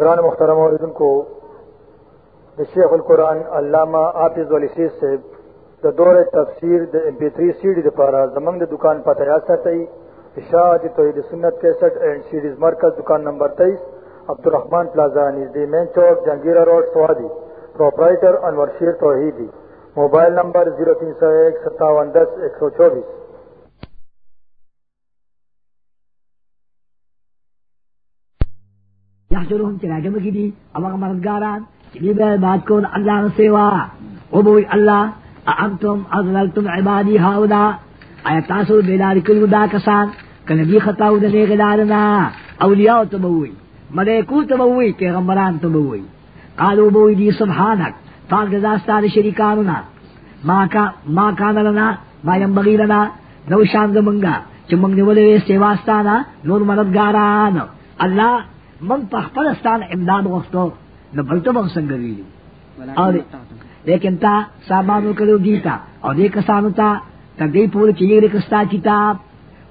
قرآن محترم عوردن کو شیخ القرآن علامہ آفز والی سیز سے دا دور تفسیر دا M P three C D پارا زمنگ دکان پتہ یاد ساتئی اشاعت توحید سنت کیسٹ اینڈ سیڈیز مرکز دکان نمبر تیئیس Abdul Rahman plaza نژدی main Chowk Jahangira road Swabi proprietor Anwar Sher Tauheedi mobile number zero تین سو ایک ستاون دس ایک سو چوبیس یحشرهم چراجم کی دی، اما مردگاران چلی بے بات کون اللہ سیوا. او بوئی اللہ، اعنتم اضللتم عبادی ہاودا. آیا تاسو بیدار کلو دا کسان؟ کنبی خطاو دا نیغدارنا اولیاء تبوئی ملیکو تبوئی پیغمبران تبوئی قالو بوئی دی، سبحانک پاک دزاستان شریکانونا. ما کا ما کان لنا، ما ینبغی لنا، نو شان زمنگا چمنگ نولے سیواستانا، نور مددگاران. اللہ من پخپلستان امداد غفتو نو بلتو بغ سنگ ویلی اور لیکن تا سامانو کرو دیتا اور دے کسانو تا دے پور چیر کستا کتاب.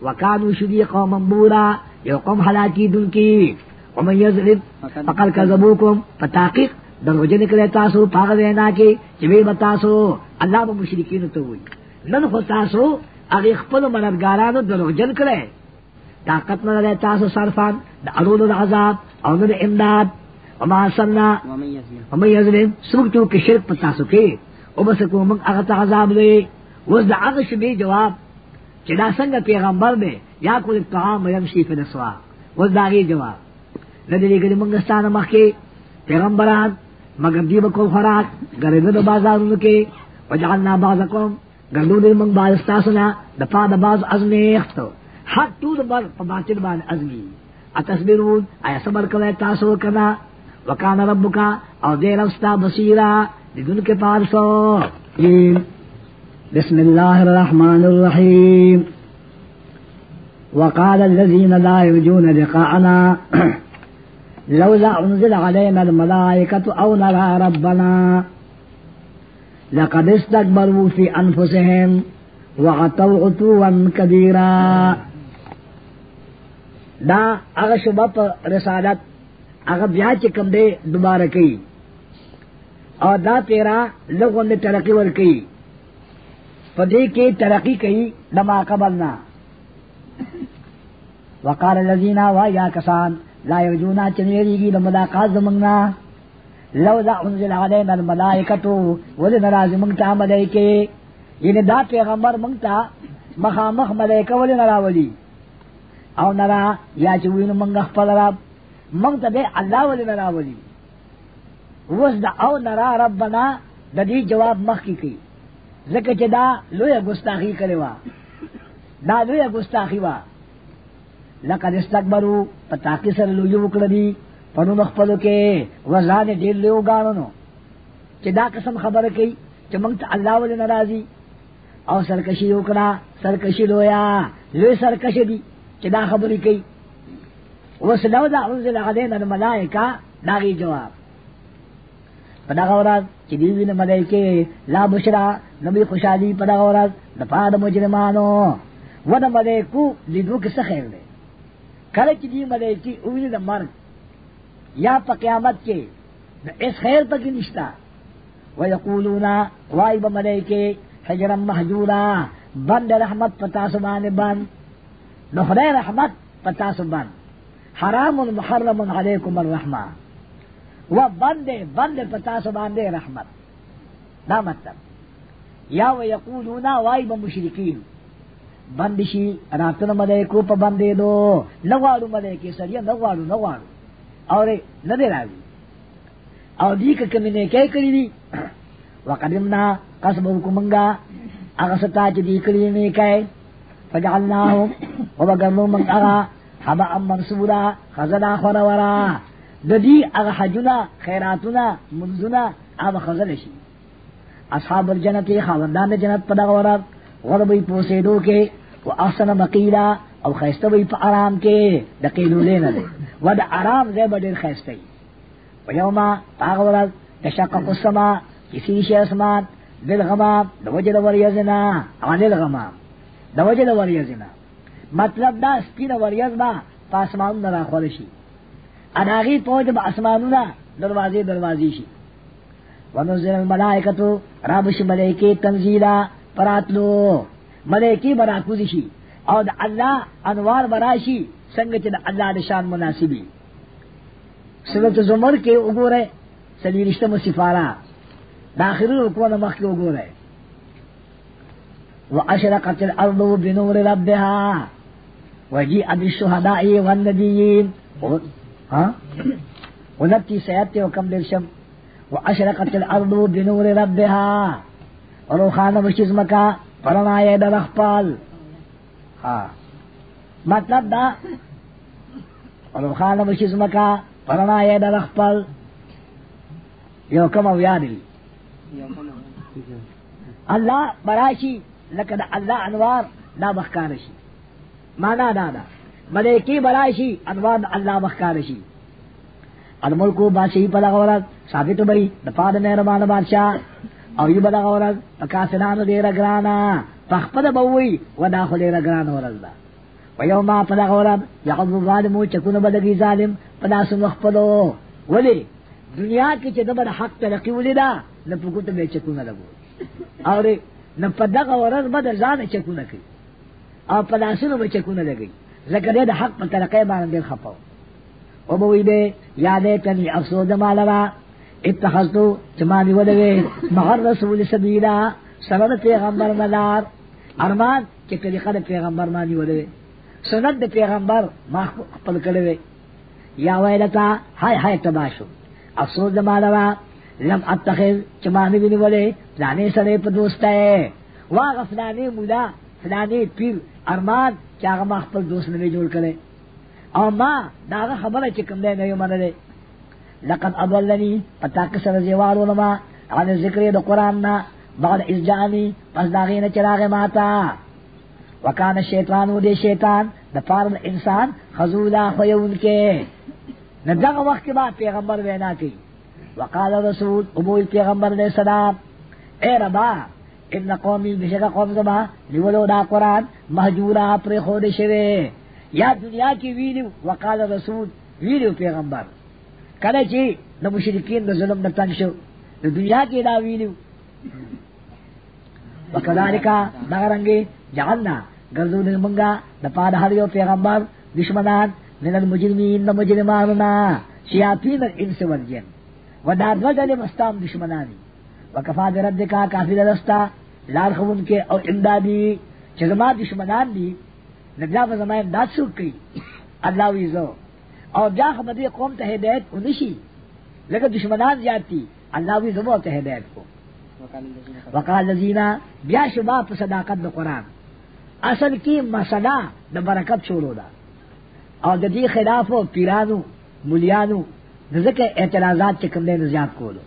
وکانو شدی قوم بورا یو قوم حلاکی دن کی. ومن یزرد فقل کذبوکم. فتاقیق در وجہ نکلے تاسو پاگ دینا کے چوی بتاسو اللہ با مشرکین تو ہوئی. نن خو تاسو اگی خپل مددگارانو در وجہ نکلے. طاقت نہ لے تاسو صرفان دا ارود العذاب او نہ امداد وما سننا ومن یظلم سوک تو کہ شرک کے او بس کو من اغت عذاب دے۔ وز دا اغش بھی جواب چدا سنگ پیغمبر دے یا کل طعام یمشی فی نسوا وز دا غی جواب۔ ندری گلی منگستان مخی پیغمبران مگر دیب کو خوراک گرد دا کے۔ وجعلنا بعضکم گردو دل منگ بازستاسنا دفا دا باز ازمیخت حق تو بر پباطل بان ازمی اتصبرون ایا صبر کوئے تاسو کنا وکان ربکا او دے رفستا بصیرا۔ لدن کے پارسو۔ بسم اللہ الرحمن الرحیم۔ وقال الذين لا يرجون لقاءنا۔ لولا أنزل علينا الملائكة أو نرى ربنا۔ لقد استكبروا في أنفسهم وعطوا عطوا كبيرا دا اغا شبہ پا رسالت اغا بیا چکم دے دوبارہ کی اور دا تیرا لوگوں نے ترقی ور کی پدے کے ترقی کی نما قبلنا وقال الذين ويا كسان لا يرجونا چنيريگی لملاقات زمنگنا لو ذا انزل علينا الملائكة ولن راز منگتا ملائکے یعنی دا پیغمبر منگتا مخامخ ملائکہ ولن راولی او نرا، یا چوینو منگ خپل رب، منگ تا دے اللہ ولی نرا ولی. وز دا او نرا ربنا دا دی جواب مخ کی. کی ذکر چی دا لویا گستاخی کرے وا. دا لویا گستاخی وا. لقد استکبرو پتاکی سر لویو وکڑی پنو مخپلو کے وزان دیر لیو گانونو. چی دا قسم خبر کی، چی منگ تا اللہ ولی نرازی. او سرکشی وکڑا، سرکشی لویا، لوی سرکشی دی. چی دا خبری کی وسلو دا انزل علینا الملائکہ داغی جواب. پدا غورات، چی دیوی نا ملائکے لا بشرا نبی خوشحالی پدا غورات دفا دا مجرمانو. و دا ملائکو لیدو کس خیر دے. کل چی دی ملائکی اوی دا مرگ. یا پا قیامت کے، دا اس خیر پا کی نشتا. و یقولونا، وائی با ملائکے حجرم محجورا، بند رحمت پتا سبان بند. نو رحمت پتا سبان حرام محرم علیکم الرحمہ و بند بند پتا سبان دے رحمت. دا مطلب. یا و یقولونا وائی با مشرکین. بندشی راتن ملیکو پا بندے دو نوارو ملیکی سریا نوارو نوارو اور ندے راوی اور دی که کمی کیا کری دی وقدمنا قسم حکمنگا اغسطا چی دی کری نیکای فجعلناهم من اغا حبا منصورا خزنا خورورا اغا حجنا خیراتنا منزنا اغا خزن شی اصحاب الجنتی خاوندان جنت پدغورت غربی پوسیدو کے، و احسن مقیلا او خیسته وی آرام کې د قیلولې نه دی و د آرام ځای به ډېر و یوما هغه تشقق السما کسی شي اسمان بالغمام د وجه د وریځنا عن الغمام د وجه د وریځنا مطلب دا سپینه وریځ با پاسمان نه راخول شي. اداغی پہنچ با اسمانونا دروازے دروازی شی ونزل الملائکتو رابش ملیکی تنزیلا پراتلو ملیکی براکوزی شی اور دا اللہ انوار براشی سنگ چا دا اللہ دا شان مناسبی سورت زمر کے اگو رہے سلی رشتہ داخل رکوان مخ کے اگو رہے وأشرقت الأرض بنور ربها. وجيء بالشهداء والنبيين. ها؟ ونبتي سيأتي وكم للشم وأشرقت الأرض بنور ربها. وروخان مشیز مکا اخپال ہاں مطلب دا. وروخان مشیز مکا پرنائے در اخپال یو کم او یادی اللہ براشی لکه الله انوار دا بخکار شي معنا دا دا. ملکی براشی انوار الله بخکار الملکو باسی پدا غورت ثابت بئی دفاد مہربان بادشاہ. او یو بدا غورت پکاسنانو دیر گرانا. پخپد بوئی و داخل دیر گران ورز دا. و یوما پدا غورت یعظم ظالمو چکون بدگی ظالم پدا سمخ پدو ولی، دنیا کی چه دبر حق ترقی ولی دا نپکوت بے چکون لگو اور نہ پدغ پدغه ورځ بد ځان چکونه کوي. او پلاسونو به چکونه لګي زکه د حق په طریقې باندې خپاو او به وی به یادې کني افسوس اتخذتو چمانی ودوی مغر رسول سبیلا، سند پیغمبر مدار ارمان چې طریقه د پیغمبر مانی ودوی سند د پیغمبر ما خپل کړی یا ویلتا، هاي هاي تباشو افسوس مالوا لم اتخذ چمانی بنی ولے فلانے سڑے پہ دوست ہے۔ واغ فلانے مولا فلانے پیر ارمان چاہ ما خپل دوست نے جوڑ کرے۔ او ما داغا خبر ہے چکم دے نہیں من دے لقد اضلنی، پتا کسر زیوار علماء عن ذکر دا قرآن نا، بعد از جانی، پس داغین چراغ ماتا وکان الشیطان و دے شیطان، دا پارن انسان خزولا خیون کے۔ نہ دغه وخت کے بعد پیغمبر وینا کی۔ وقال رسول ابو پیغمبر علیہ السلام، اے ربا، ان قومی بشک قوم زما لیولو دا قرآن محجورا پر خود شوے۔ یا دنیا کی ویلیو، وقال رسول ویلیو پیغمبر۔ کله چې د مشرکین د ظلم نه تنگ شو د دنیا کې دا ویلیو۔ وکذالک دا رنگي جعلنا ګرځول منګه د پاد پیغمبر، دشمنان، من المجرمین د مجرمانو شیاطین الانس والجن۔ ودا دو ڈلے مستام دشمنانی. وکفا دے رب کا کافی رستا لال خون کے اور امدادی. چزما دشمنان دی نجلا زما امداد سوک کی اللہ ویزو اور جا خبری قوم تہ ہدایت انشی لیکن دشمنان جاتی اللہ ویزو وہ تہ ہدایت کو وقال لذینا بیا شبا پر صداقت دا قرآن. اصل کی مسئلہ دا برکت چھوڑو دا. اور دی خلاف پیرانو ملیانو ذکر اعتراضات چکم دے زیاد کولو.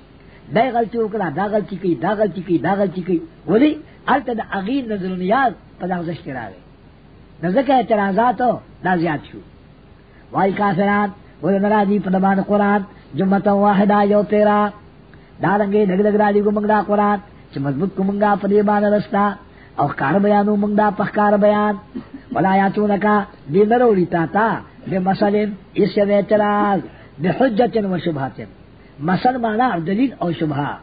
دا غلطی وکړه دا غلطی کوي دا غلطی کوي دا غلطی کوي ولی الته د اغیر نظرونیات په دغه ځش کې راغی د ذکر اعتراضات دا زیات شو. وای کافرات ول ناراضی په دمان قران جمعه واحده یو تیرا. دا رنګې دغ دغ راځي کوم دا قران چې مضبوط کومګه په دې باندې رستا. او کار بیانو موږ دا په کار بیان. ولا یاتونکا دې نروړی تا تا به مثلا ایسه اعتراض. بحجت و شبہات مثل مانا دلیل اور شبہ.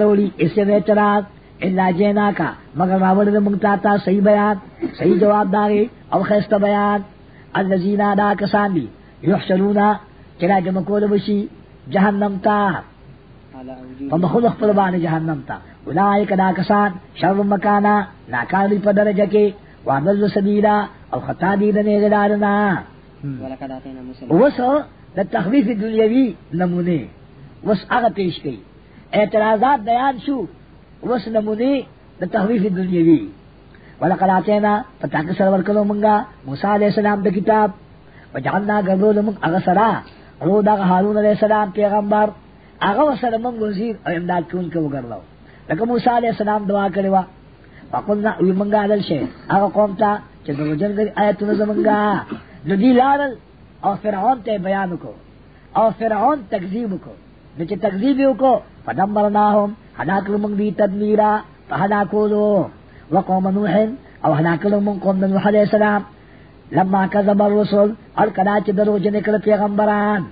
روڑی اس سے اعتراض. اللہ جینا کا. مگر راوڑ نے منگتا تھا صحیح بیان صحیح جواب داری اور خیست بیان. الذین دا کسان دی یحشرونا چرا جمع کول بشی جہنم تا. فمخود اخبر بان جہنم تا. اولائک دا کسان شر مکانا ناکاری پر درجہ کے. وعدل سبیلا اور خطا دیدنے غدارنا وسو دا تخویف دنیاوی نمونے وس آغا پیش کئی اعتراضات بیان شو وس نمونے دا تخویف دنیاوی. ولقد آتینا فتاک سرور کلو منگا موسیٰ علیہ السلام دا کتاب. وجعلنا گردو لمنگ اغا سرا رو دا حارون علیہ السلام پیغمبر. اغا وسر منگ وزیر او امداد کون کے وگر لو لکہ موسیٰ علیہ السلام دعا کروا وقلنا اوی منگا عدل شے اغا قوم تا چه دو جن گری آیتون زمنگا جو دی لارل اور فرعون تے بیان کو، اور فرعون تکذیب کو۔ نیچے تکذیب کو فدمرناہم ہلاک لمنگ دی تدمیرا فہلاکو دو وقوم نوح او ہلاک لمنگ قوم نوح علیہ السلام۔ لما کذب الرسل، اور کدا چې درو جن کړ پیغمبران۔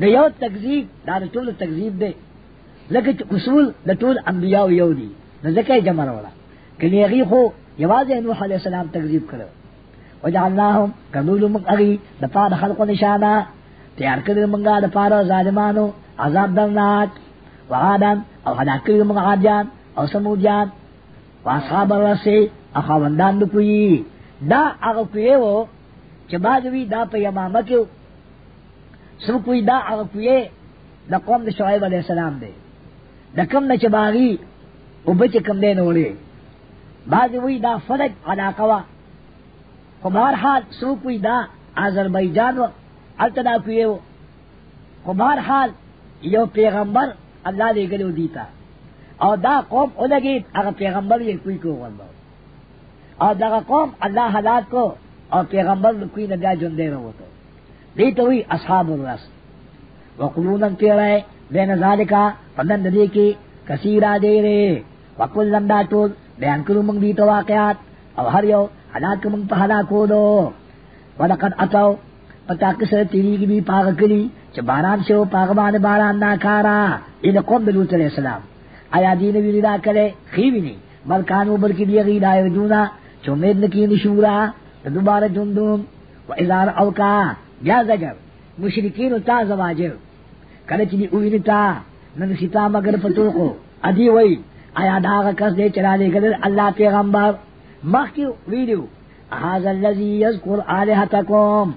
د یو تکذیب، دا د ټول تکذیب دی لکه چې اصول د ټول انبیاء یو دي نو جمع ولا کله هغه خو یوازې نوح علی السلام تکذیب کړو وجعلناهم کذول من اغي د پاره خلق نشانه تیار کړل موږ د پاره ظالمانو عذاب درناک وعادان او هدا کړل موږ عادیان او سمودیان. واصحاب الرسی اخوندان د کوي دا هغه کوي وو چې باجوی دا په یمامه کې سم کوئی دا هغه کوي د قوم د شعیب علی السلام دی د کم نه چې باغی او بچ کم دی نو لري باجوی دا فرق علاقه وا خو بهر حال سو کوئی دا آذربایجان و التدا کوي وو خو بهر حال یو پیغمبر الله دې ګلو دیتا. او دا قوم اولګي هغه پیغمبر یې کوئی کو ولو او دا قوم الله حالات کو اور پیغمبر کوئی نہ گیا جن دے رہا ہوتا دی تو ہوئی اصحاب الرس. وقلون کے رہے بے نظال کا پندن دے کی کثیرہ دے رہے وقل لندا ٹول بیان کرو منگ دی تو واقعات. اور ہر یو ہلاک منگ پہ ہلاکو دو ولقد اتو. پتا کسر تیری کی بھی پاغ کلی چھ باران شو پاغبان باران ناکارا. ان قوم بلوت علیہ السلام. آیا دین بھی لدا کرے، خیوی نہیں بلکانو بلکی دیگی دائر جونا. چو مید نکی نشورا. دوبارہ جندوم. و ازار اوکا یا زجر. مشرکین تا زواجر. کلچ دی اوین تا. ننسیتا مگر پتو کو ادی وی، آیا داغ کس دے چلا دے گلر اللہ پیغمبر. مخ کی ویڈیو. احاظ اللذی یذکر آلہتکم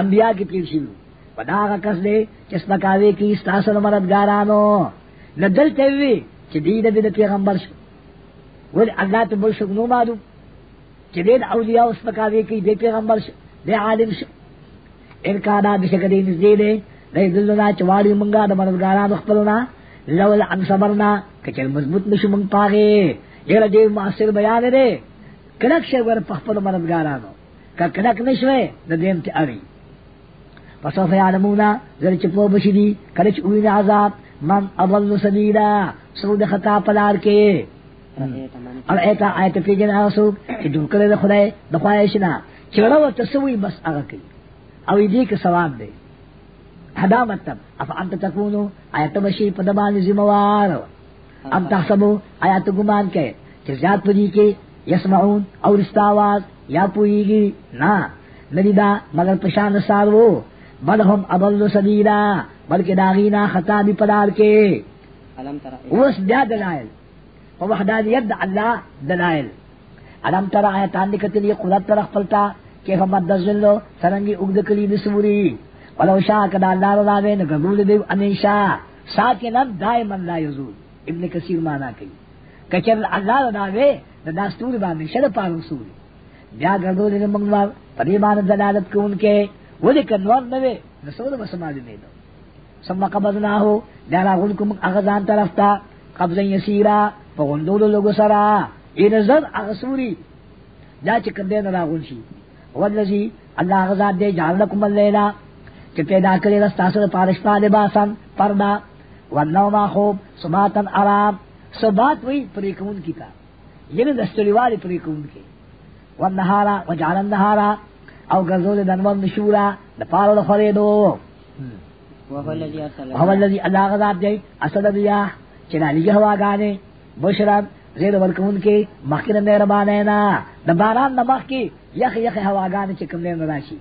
انبیاء کی پیر شیلو و کس دے چس پکاوے کی استاسر مردگارانو ندل تیوی چی دید بید پیغمبر شو. ولی اللہ تو بل شکنو معلوم چې دې اولیاء اوس پکاوي کې دې پیغمبر شه دې عالم شه انکار د څه کدي نږدې دلنا چواړي مونږه د مرګارانو خپلنا. لول ان صبرنا کچل مضبوط نشو مونږ پاغه یره دې معاصر بیان دې کلک شه ور په خپل مرګارانو ک کلک نشوي د دې ته اړي پسوف یعلمونا زر چپو بشدی کلچ اوین عذاب من اضل سبیلا سود خطا پلار کے. او ایتا آیت پی جن آسو چې جوړ کړی د خدای د خواهشنا چړه و تسوی بس هغه کوي او دې کې ثواب دی هدا مطلب اف انت تکونو آیت بشی په دبان ذمہوار ام تحسبو آیت ګمان کې چې ذات پدې کې یسمعون او رستاواز یا پویږي نا ندیدا مگر پشان سارو بل هم اضل سبیلا بلکہ داغینا خطا بھی پدار کے۔ اوس بیا دلائل وحدانیت دا اللہ دلائل۔ علم تر آیتان دکتلی قدرت پر اخفلتا کہ ہم مدزلو سرنگی اگد کلی بسوری ولو شاہ کدا اللہ رضاوے نگبول دیو انشا ساکنن دائمن لا یزول۔ ابن کثیر مانا کئی۔ کچر اللہ رضاوے دستور باندې شد پارو سوری بیا گردو دې منگوار پریمان دلالت کو ان کے ولی کنور نوے نسول بسمالی نیدو ثم قبضناہو دارا غلکم اغزان طرف تا قبضا یسیرا پغندولو لگو سرا این زد اغسوری دا چکم دین راغون شی والذی اللہ غزاد دے جعل لکم اللیلہ چی پیدا کری رستاسر پارشپا لباسن پردا والنوما خوب سباتن آرام سبات وی پریکون کی تا یعنی دستوری والی پریکون کی؟ والنہارا وجعل النہارا او گرزول دنور نشورا دپارو لخوریدو وهو الذي اللہ غزاد دے اصد ریاح چنالی ہوا گانے بشرب زیر ورکون کی مخکر مہربان اینا دباران نمخ کی یخ یخ ہوا گانے چکم لین راشی.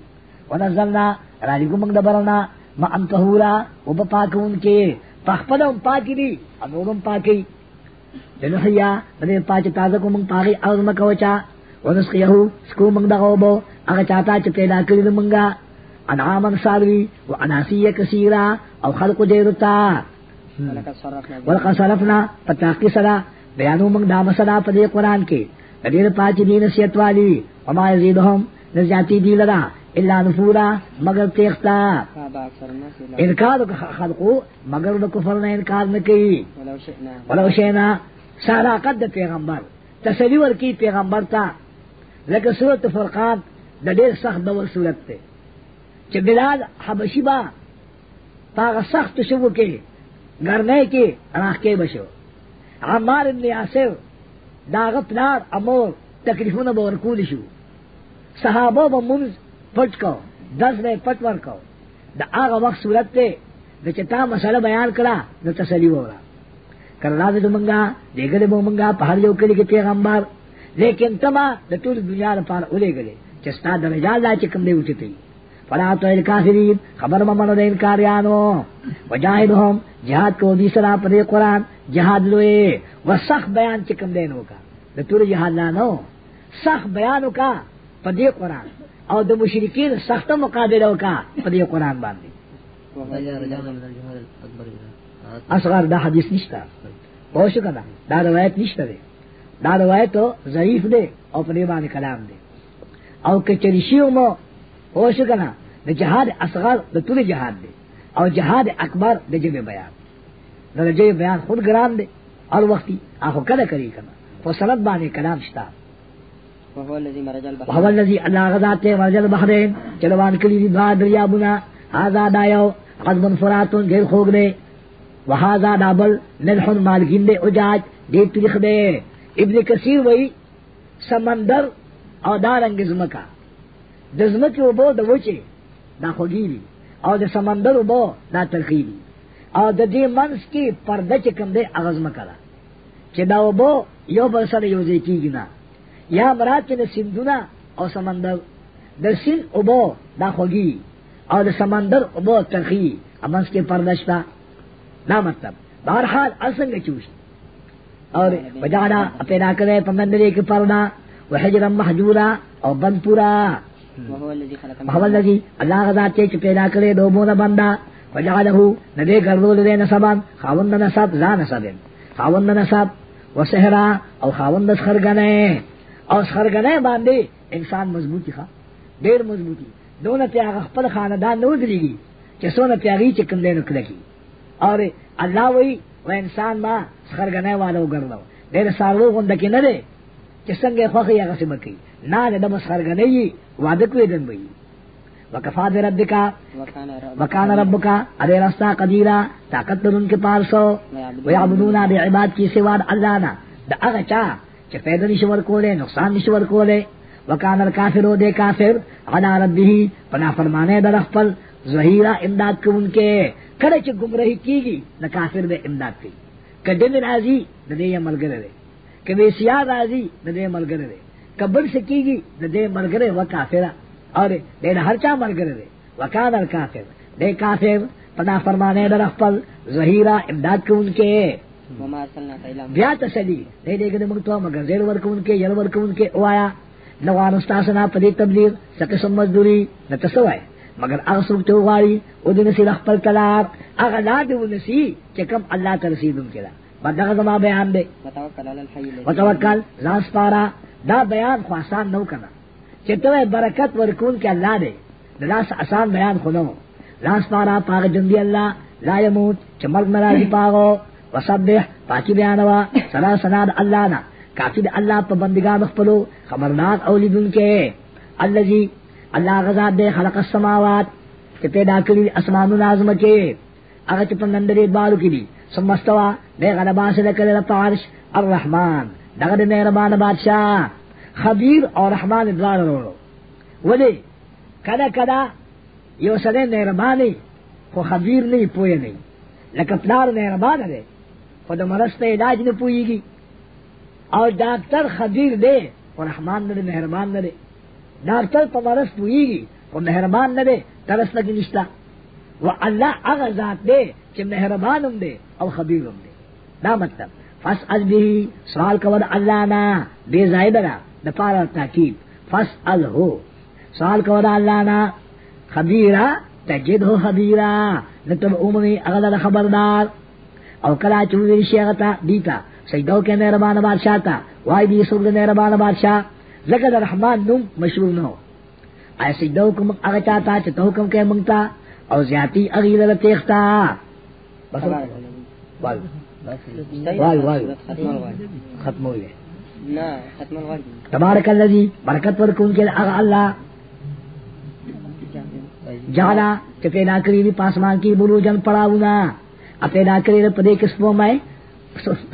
ونزلنا رالی گمنگ دبرنا ما انتہورا و بپاکون کی پخپدا ام پاکی دی انورم پاکی. لنحیا بدے پاچ تازکو منگ پاکی ارض مکوچا ونسقیہو سکو منگ دغوبو اگا چاہتا چ پیدا کری منگا۔ انعاما ساروی و اناسی کثیرا او خلق دیرتا ولقد صرفنا پتاقی سرا بیانو منگ دا مسلا پدے قرآن کے۔ دیر پاچ دی نصیت والی وما یزیدهم نزیاتی دی لرا الا نفورا مگر تیختا انکار خلقو مگر دا کفر نے انکار نکی ولو شینا سارا قد پیغمبر. تسلی ورکی پیغمبر تا. لکه صورت فرقان د ډېر سخت ډول صورت ته چې بلال حبشي با پاغه سخت شو کې گرنے کی راہ کے بشو. عمار ابن یاسر داغ پلار امور تکلیفون با ورکول شو. صحابہ با منز پٹ کو دس دے پٹ ور کو دا آغا وقت صورت تے، دا چتا مسئلہ بیان کرا، دا تسلی ہو رہا کر راز دو منگا، دے گلے بو منگا، پہاڑ جو کلی کے پیغمبر۔ لیکن تما دا طول دنیا دا پار اولے گلے چستا درجال دا چکم دے اٹھتے تی فلا تو الکافرین خبر ممنو دے انکاریانو۔ وجاہدہم، جہاد کو دی سرا پر قرآن، جہاد لوئے۔ و سخت بیان چکم دینو کا۔ دا طول جہاد لانو سخت بیانو کا پدی قرآن۔ اور دا مشرکین سخت مقابلوں کا پدی قرآن باندھی اصغر دا حدیث نشتا پوشو کنا دا روایت نشتا دے دا روایت تو ضعیف دے اور پریمان کلام دے او کچرشیو مو پوشو کنا دا جہاد اصغر دا طول جہاد دے اور جہاد اکبر دا جب بیان. دا جب بیان خود گرام دے اور وقتی آخو کدا کری کنا فسرت بانے کلام شتا وهو الذي مرج البحر وهو الذي الله غذات مرج البحرين. چلوان کلی دی دعا دریابنا هذا دایو غضب فرات غیر خوگ دے وهذا دابل نلح مالگین دے اجاج دے تلخ دے ابن کثیر وئی سمندر او دارنگ زمکا. دزمکی و بو دا وچے دا خوگیلی. او دا سمندر و بو دا تلخیلی. او دا دی منس کی پردہ چکم دے اغزمکا دا. چی دا و بو یو برسر یوزے کی گنا یا مراد چی سندونا او سمندر. در سن ابو دا خوگی. او دا سمندر ابو ترخی. امنس کے پردشتا نا مطلب. بہرحال اسنگ چوش اور وجانا پیدا کرے پمندرے کے پردا وحجرم محجورا او بند پورا محمد لگی اللہ غذا چیچ پیدا کرے دو مونا بندہ وجعلہو ندے گردول دے نصبان خاوند نصب لا نصبن خاوند نصب وسہرا او خاوند سخرگنے او سخرگنے باندے انسان مضبوطی خوا دیر مضبوطی۔ دون پیاغ خپل خاندان نو دلیگی چه سون پیاغی چکم دے نکلکی اور اللہ وی و انسان ما سخرگنے والو گردو دیر سارو غندکی ندے چه سنگے خوخی اغسی بکی۔ نا دے دم سخرگنے وعدکوی دن بئی۔ وکفا دے رب وکان ربکا۔ ادے رستا قدیرا طاقت در ان کے پارسو۔ ویعبدونا۔ بے عباد کی سواد اللہ نا۔ دا اغا چا چا پیدا نشور کولے نقصان نشور کولے وکان الکافرو دے کافر علا ربی پنا فرمانے در اخپل ظہیرہ امداد کو ان کے. کڑے چا گمرہی کی گی نہ کافر دے امداد کی. کڈن راضی، نہ دے یہ ملگر دے. کبھی سیاہ راضی، نہ دے ملگر دے. کبر سے کی گی نہ دے ملگر و کافرہ. اور دے نہ ہر چا ملگر دے. وکان الکافر، دے کافر پنا فرمانے در اخپل ظہیرہ امداد کو ان کے. بیا تسلی. دے دے گنے منگتو مگر زیر ورک ان کے یر ورک ان کے اوایا نوان استاسنا پدی تبلیغ سقسم مزدوری نتسوائے مگر اغ سوک تو غاری او دن سی رخ پر طلاق. لا دے چکم اللہ ترسید ان کے دا. بدغ زما بیان دے. وتوکل پارا دا بیان خو آسان نو کنا. چتوے برکت ورکون کے اللہ دے. دا لاس آسان بیان خنو لاس پارا پاگ جندی اللہ لا یموت چمرگ مرازی پاگو وسبح پاکی بیانوا سنا سناد اللہ نا کافی دا اللہ پا بندگان اخپلو، خبردار اولی دن کے اللذی، اللہ غزاد دے خلق السماوات کہ پیدا کری اسمان نازم کے اگر چپن نندری بالو کری. سمستوا دے غلبا سے لکر لپارش الرحمن. دغد مہربان بادشاہ. خبیر اور رحمان ادوار روڑو ولے کدا کدا، یو سدے مہربانی خو خبیر نہیں پوئے نہیں لکه پلار مهربان دی خو د مرسته علاج نه پويږي او ډاکټر خبیر دی او رحمان نه مهربان نه دی. ډاکټر په مرس پويږي او مهربان نه دی ترس لګی نشتا و الله هغه ذات دی چې مهربان هم دی او خبیر هم دی. دا مطلب. فاسأل به سوال کول الله نه بے زائد را د پاره تاکید. فاسأل هو. سوال کول الله نه خبیرا تجده خبیرا نتب عمومی اغلال خبردار. او کلا چوزی شیغتا دیتا سجدو کے مہربان بادشاہ تا وائی دی سرد مہربان بادشاہ زکر رحمان نم مشروع نو. آئے سجدو کم اغا چاہتا چتو حکم کے منگتا او زیادی اغیل تیختا. بس وال وال وال ختم ہو گئے نا ختم الغرب تبارک اللذی برکت ورکون کے اغا اللہ جالا کہ پیدا کری دی پاسمان کی بروجن پڑاونا. ا پیدا کری دی پدے کسبوں میں؟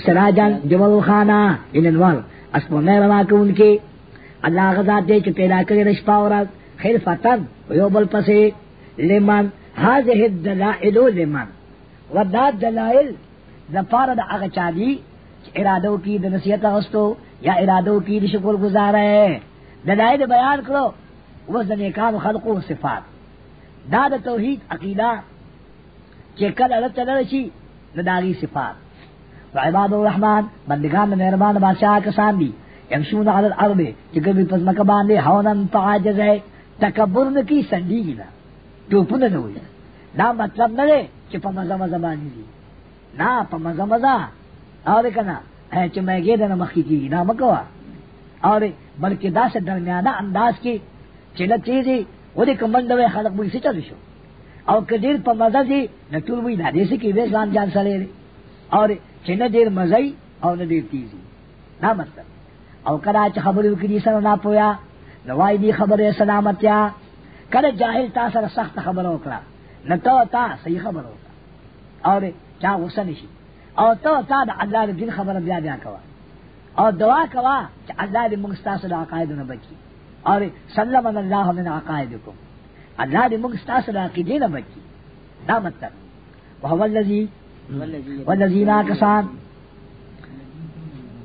سراجن جمل خانہ یعنی ان انوار اسپو میں روا کے ان کے. اللہ غزا دے کہ پیدا کری رشپا اور خلفتن یو بل پسے. لمن هذه الدلائل لمن ودا دلائل دپار دا اغا چادی ارادو کی د نصیحت اغستو یا ارادو کی د شکر گزار ہے. دلائل بیان کرو. وہ نیکان خلق و صفات. دا د توحید، عقیدہ. کہ کل اللہ تعالی شی نداری صفات۔ وعباد الرحمن، بندگان مہربان بادشاہ کسان دی۔ یعنی یمشون علی الارض چکر بھی پزمک باندے ہونن تعاجز ہے، تکبر نکی سنڈی گی نا۔ ٹوپن نہ ہوئی نا مطلب نہ دے کہ پا مزا مزا بانی دی۔ نا پا مزا مزا اور کنا ہے چھ میں گے دن مخی کی نا مکوا اور بلکہ دا سے درمیانہ انداز کی، چلت چیزی، وہ دے کمندوے خلق بوئی سے چل شو۔ او کدیر پا مزا دی نہ ټول وی دا دیسی کی وے ځان جان سره لري اور چې نه ډیر مزای او نه ډیر تیزی. دا مطلب. او کدا چې خبرې وکړي سره نه پویا نوای دی خبره سلامتیا کله جاهل تا سره سخت خبره وکړه نه تو تا صحیح خبره وکړه. اور چا غصه نشي او تو تا د الله د دین خبره بیا بیا کوا او دعا کوا چې الله دې موږ تاسو د عقاید نه بچي. اور سلم الله من عقائدکم اللہ نے منگ ستا سدا کی دین بچی. دا مطلب. وهو الذی والذین کسان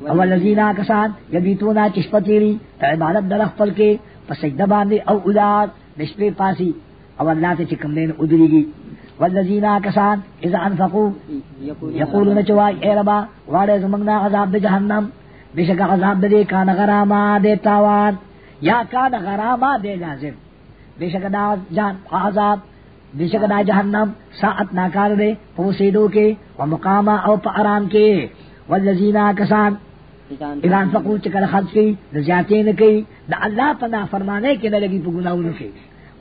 والذین کسان یبیتونا چشپتیری عبادت در خپل کے. پسجدہ باندے او اولاد. نشپے پاسی. او اللہ تے چکم دین ادری گی. والذین کسان اذا انفقوا یقولون چوائی. اے ربا، وارے زمنگنا عذاب دے جہنم. بے شک عذاب دے کان غراما دے تاوان. یا کان غراما دے لازم. بے شک دا جان عذاب بے شک دا جہنم ساعت ناکار دے پوسیدو کے و مقاما او پا آرام کے. والذین کسان ایران فقو چکر خرچ کی نزیاتی نکی دا اللہ پنا فرمانے کے نلگی پا گناہو نکی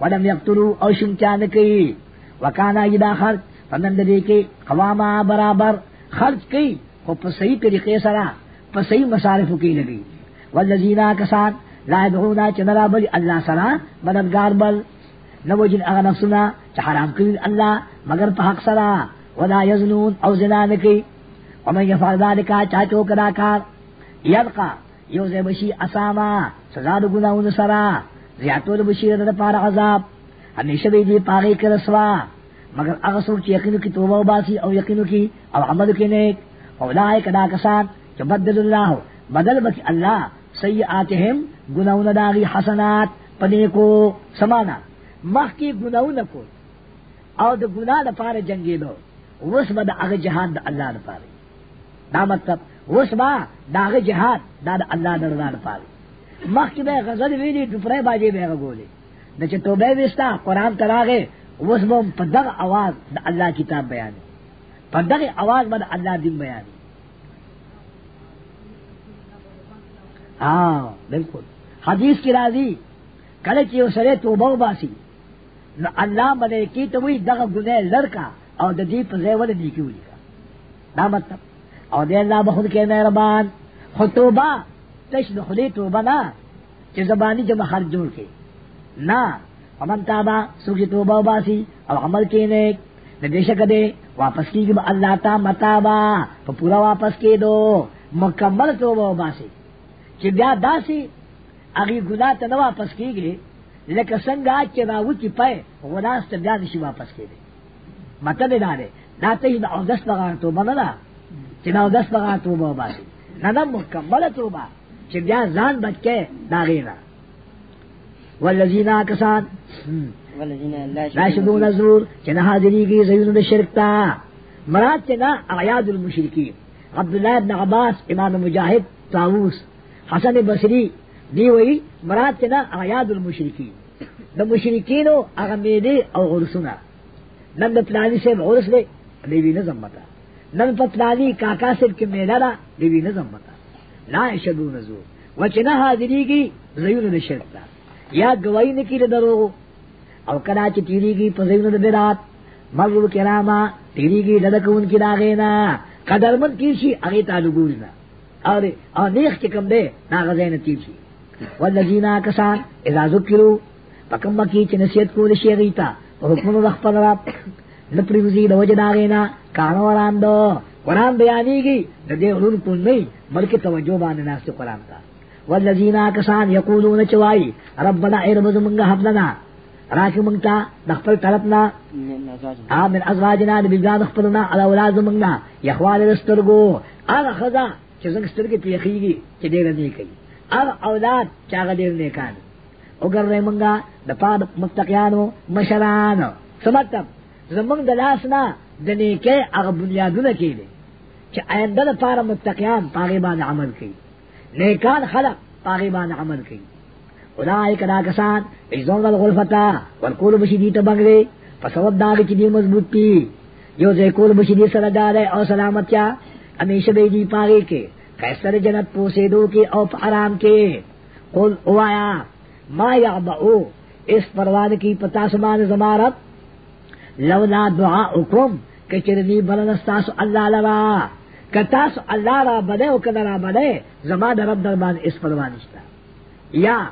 ولم یقتلو او شمچا نکی وکانا یدا خرچ فمن دے کے قواما برابر خرچ کی پا صحیح طریقے سرا پا صحیح مصارفو کی لگی والذین کسان لا يدعونا چنرا بل اللہ سرا، مددگار بل۔ نو جن اغا نفسنا چا حرام کرین اللہ، مگر پا حق سرا۔ ولا یزنون او زنا نکی۔ ومن یفعل ذالکا چاچو کدا کار۔ یلقا یو بشی اساما، سزا دو گناہون سرا۔ زیادتو دو بشی رد پار عذاب۔ ہمیشہ دی دی پاغی کرسوا مگر اغا سوک چی یقینو کی توبہ باسی او یقینو کی او عمل کی نیک۔ اولائے کدا کسان چو بدل اللہ بدل بکی اللہ سیئاتہم گناہون داغی حسنات پنے کو سمانا مخ کی گناہون کو او دا گناہ دا پار جنگی دو وس با دا اغ جہاد دا اللہ دا پارے دا مطلب وس با دا اغ جہاد دا دا اللہ دا رضا دا پارے مخ کی بے غزل ویلی دپرے باجے بے غگولے دا چھ توبے وستا قرآن تراغے وس با پدغ آواز دا اللہ کتاب بیانے پدغ آواز با دا اللہ دن بیانے ہاں بالکل۔ حدیث کی راضی کل چی سرے تو بہو باسی۔ نو اللہ مدے کی تو وہی دغ گنے لڑکا اور دی پزے ول دی کیوں لکھا دا مطلب۔ اور دے اللہ بخود کے مہربان، خود توبہ، تش خودی توبہ نا کہ زبانی جمع خرچ جوڑ کے۔ نہ امن تابا سوکھی توبہ باسی، اور عمل کے نیک۔ نہ بے شک دے، واپس کی اللہ تا متابا تو پورا واپس کے دو، مکمل توبہ باسی۔ چې بیا داسې هغه ګناه ته نه واپس کیږي لکه څنګه چې راو چې پای غناست ته بیا نشي واپس کېږي مطلب دا دی دا ته د اودس بغا توبه نه ده چې د اودس بغا توبه وباسي نه نه مکمله توبه چې بیا ځان بچکه دا غیره والذین کسان لا شدون الزور چې نه حاضری کی زیون د شرک تا. مراد نه اعیاد المشرکین عبداللہ ابن عباس امام مجاہد طاووس حسن بصری دی وی مراد چنا آیاد المشرکین. دا مشرکینو اغا میدے او غرسونا. نن دا پلانی سے غرس دے، دیوی نظم متا نن پا پلانی کاکا سے کی میدہ دا، دیوی نظم متا لا شدو نزور. وچنا حاضری کی زیون دا شرکتا یا گواہی نکی دا دروغو. او کنا چی تیری کی پا زیون دا برات مرور کراما تیری کی لدکون کی داغینا. قدرمن کیشی اغیتا لگوزنا. اور اور نیک چکم دے نا غزین تیب سی والذین کسان، اذا ذکروا پکم کی چ نصیحت کو دشی غیتا حکم رخ پر رب. نپری وزی دو وجدا کانو وران دو. قرآن بیانی گی دے علوم کن نہیں بلکہ توجہ باندې ناس قرآن تا. والذین کسان یقولون چوائی، ربنا اے رب زمنگا حبلنا. راکی منگتا دخپل طرفنا. من آمن ازواجنا دبیگان دخپلنا علا اولاد زمنگنا یخوال دسترگو. آغا خدا چه زنگ سترگی پیخیگی چه دیر نیکی آغا اولاد چاگا دیر نیکان اگر رای منگا دپا متقیانو مشرانو. سمتم زمنگ دلاسنا دنیکی اغا بنیادو نکیلی چه آینده دپارا متقیان پاغیبان عمل کی نیکان خلق پاغیبان عمل کی اولائک دا کسان ایزون والغلفتا والکول بشیدی تبنگلے فسود داگی چی دی مضبوط پی. جو زی کول بشیدی سردارے او سلامتیا امیشہ بے دی پاگے کے۔ خیستر جنت پوسے دو کے او آرام کے۔ قل اوایا ما یعبعو اس پروان کی پتا سمان زمارت۔ لولا دعاؤکم کچرنی بلنستاسو اللہ لرا۔ کتاسو اللہ را بدے و کدرا بدے، زمان رب دربان اس پروانشتا یا،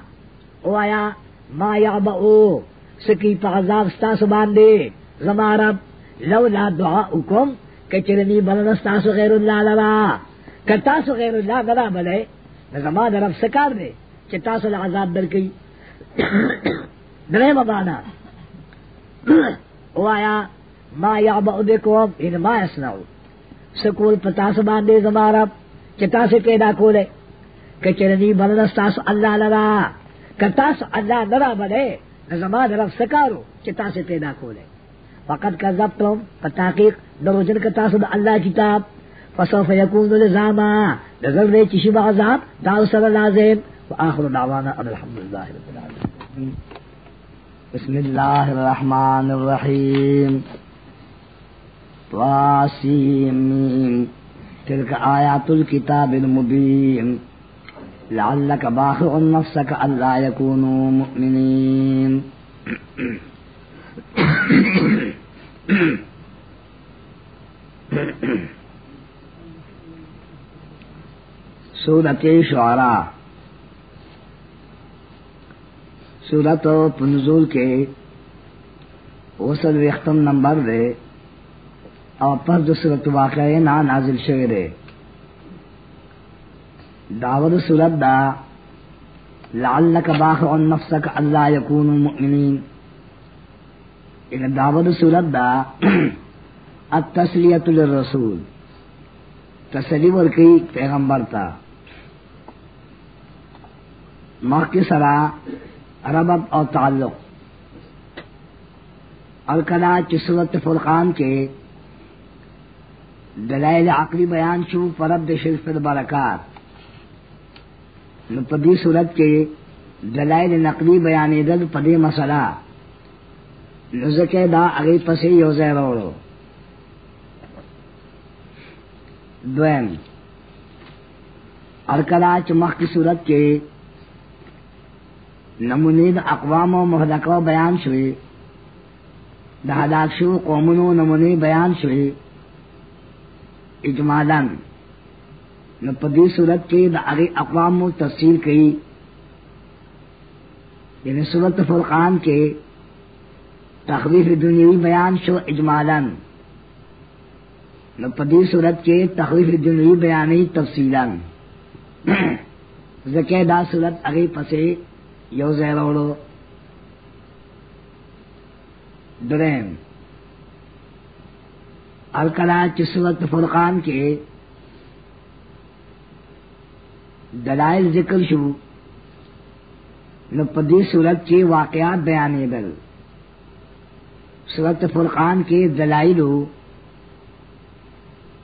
او آیا، ما یعبعو سکی پا عذاب ستاسو باندے۔ زما رب، لولا دعاؤکم کچرنی بلن ستاسو غیر اللہ لرا کتاسو غیر اللہ نرا بلے زما در رب سکار دے چتاسو لعذاب در کی درے مبانا۔ او آیا، ما یعبعو بکم ان ما یسنعو سکول پتاسو باندے زما رب چتاسو پیدا کولے۔ کچرنی بلن ستاسو اللہ لرا کتاس اللہ نرا بلے زمان رب سکارو چتا سے پیدا کھولے فقط کا ضبط تحقیق دروجن کتاس دا اللہ کتاب فسوف یکون لزاما نظر دے چشی عذاب. داو سر لازم. وآخر دعوانا ان الحمدللہ رب العالمين. بسم اللہ الرحمن الرحیم تواسیم تلك آیات الكتاب المبین لعلك باخع نفسك ألا يكونوا مؤمنين. سورت شعراء۔ سورت و پنزول کے وصل وختم نمبر دے۔ اور پر جو سورت واقع نا نازل شوی دے۔ سورت دا، لعلک باخع نفسک اللہ یکون مؤمنین یعنی ان داود سورت دا التسلیت للرسول. تسلی ورکی پیغمبر تا. مخ کی سرا ربط اور تعلق. الکلا چسوت فرقان کے دلائل عقلی بیان شو، فرد شرف البرکات نو پدی صورت کے دلائل نقلی بیان دل پدی مسئلہ نزکے دا اگی پسی یوزے روڑو دویم، ارکلا چمخ کی صورت کے نمونید اقوام و محدقو بیان شوی۔ دا ہلاک شو قومنو نمونی بیان شوی۔ اجمالاً، نو پدی صورت کے دا اگے اقوام و تفصیل کی یعنی صورت فرقان کے تخلیف دنیوی بیان شو اجمالاً. نو پدی صورت کے تخلیف دنیوی بیانی تفصیلاً. زکے دا صورت اگے پسے یو زیروڑو درین الکلا چسوت فرقان کے دلائل ذکر شو. نو پدی صورت کے واقعات بیانے دل صورت فرقان کے دلائل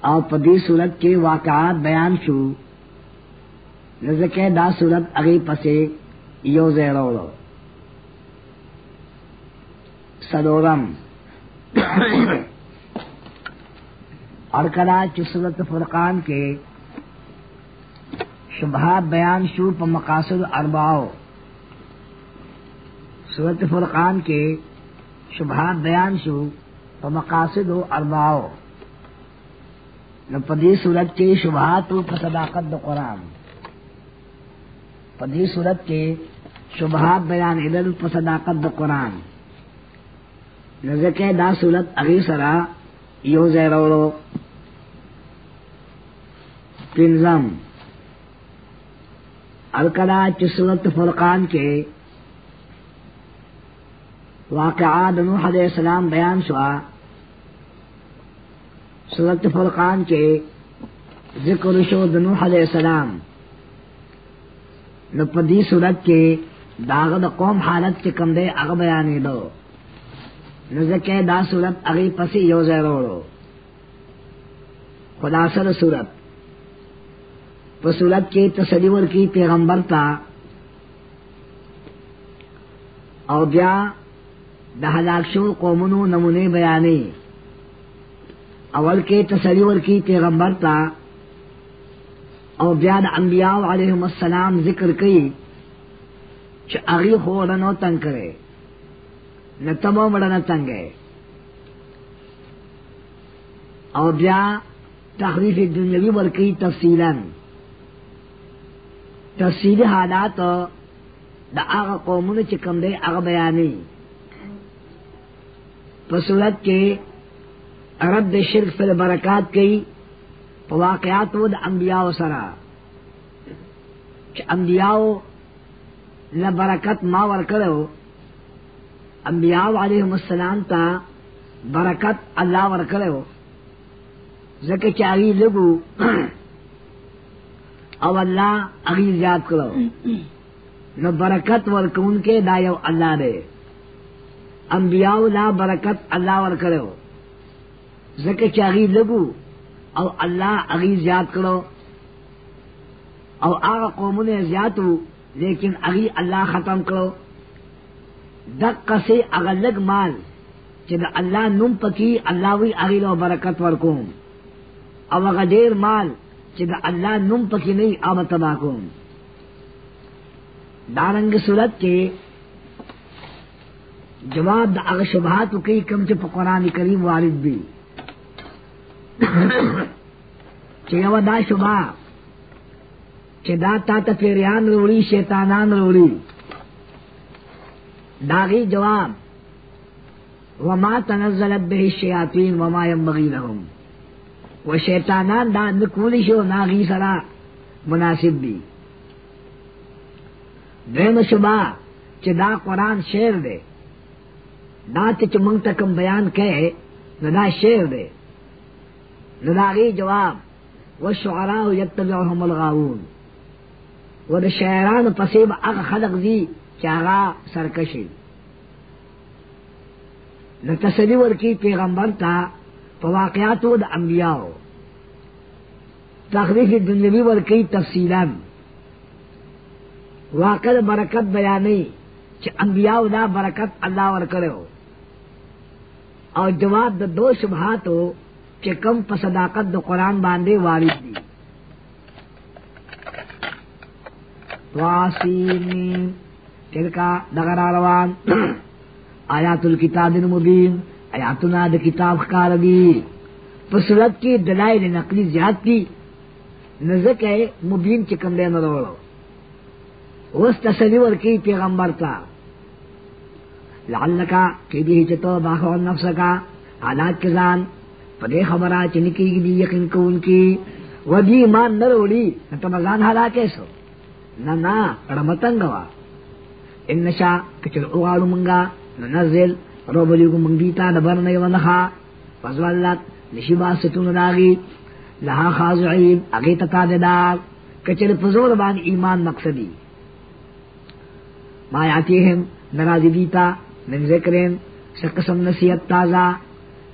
اور پدی صورت کے واقعات بیان شو۔ نزکے دا صورت اگی پسے یو زیرو سدورم ارکلا چسورت فرقان کے شبہات بیان شو پا مقاصد ارباؤ صورت فرقان کے شبہات بیان شو پا مقاصد و ارباؤ پدی صورت کے شبہات و صداقت دا قرآن۔ پدی صورت کے شبہات بیان ادل پا صداقت دا قرآن نزکے دا صورت اگی سرا، یو زیرولو پنزم الکلا چسورت فرقان کے واقعات نوح علیہ السلام بیان شوا۔ سورت فرقان کے ذکر شو نوح علیہ السلام۔ نو پدی صورت کے داغ د قوم حالت کے کم دے اغ بیانی دو۔ نزکے دا صورت اغی پسی یو زیروڑو خلاصر صورت۔ پا صورت کی تصدیور کی پیغمبر تا۔ او بیا دا ہلاک شو قومنو نمونے بیانی اول کے تصدیور کی پیغمبر تا او بیا انبیاء علیہم السلام ذکر کی چھ اغی خورنو تنگ کرے نتمو مڑنا تنگے او بیا تخریف دنیاوی ورکی تفصیلا. تفصیلی حالات دا آغا قومون چی کم دے آغا بیانی پسولت کے رد شرک فی البرکات کی واقعات دا انبیاء سرا۔ چی انبیاء لبرکت ما ورکلو انبیاء علیہم السلام تا برکت اللہ ورکلو زکه چاغي لګو او الله اغي زیات کړو نو برکت ورکون کې دا یو الله دی انبیاء لا برکت الله ورکړو زکه چاغي لګو او الله اغي زیات کړو او هغه قومونه زیاتو لیکن اغي الله ختم کړو دقه سي هغه مال چې د الله نوم پکې الله وی اغي له برکت ورکوم او هغه ډیر مال چې د الله نوم پکې نه او تبا کوم۔ دارنګ صورت کې جواب د هغه شبهات کوي کوم چې په قران کریم وارد دي چې یو دا شبهه چې دا تا ته پیریان وروړي شیطانان وروړي داغي جواب. وما تنزلت به الشياطين وما ينبغي لهم. و شیطانان دا نکولی شو ناغی سرا مناسب دی دویم شبا چی دا قرآن شیر دے. دا تی چی منگ تکم بیان کہے نو دا شیر دے۔ نو دا غی جواب و شعراء یتبعهم الغاوون۔ و دا شعران پسیب اغا خلق دی چی آغا سرکشی۔ نو تسلی ورکی پیغمبر تا واقعاتو د انبیاء تخریف دنیوی ورکی تفصیلا۔ واقع برکت بیانی چې انبیاء دا برکت الله ورکړو او جواب د دو شبهاتو چې کم په صداقت د قران باندې وارد دي واسین تلکا دغرا روان۔ آیات الكتاب المبین، آیاتنا د کتاب ښکار دي په صورت کې دلایل نقلی زیات دي نزدک مبین چې کوم دی نه وروړو اوس تسلی ورکی پیغمبر تا۔ لعلکا کی دی چې تو نفس کا حالات کې ځان په دې خبره چې نکیږي دی یقین کوونکی و دی ایمان نه وروړي ته مزان حالاته سو نه نه رمتنګوا ان شا کچر اوغالو منګا ننزل رو بلیگو منگ دیتا دبر نیو نخا. فضوالت نشیبا ستون داغی لہا خاضعین اگی تتا دار کچر پزور بان ایمان مقصدی. ما یاتیہم نرازی دیتا من ذکرین سقسم نصیت تازہ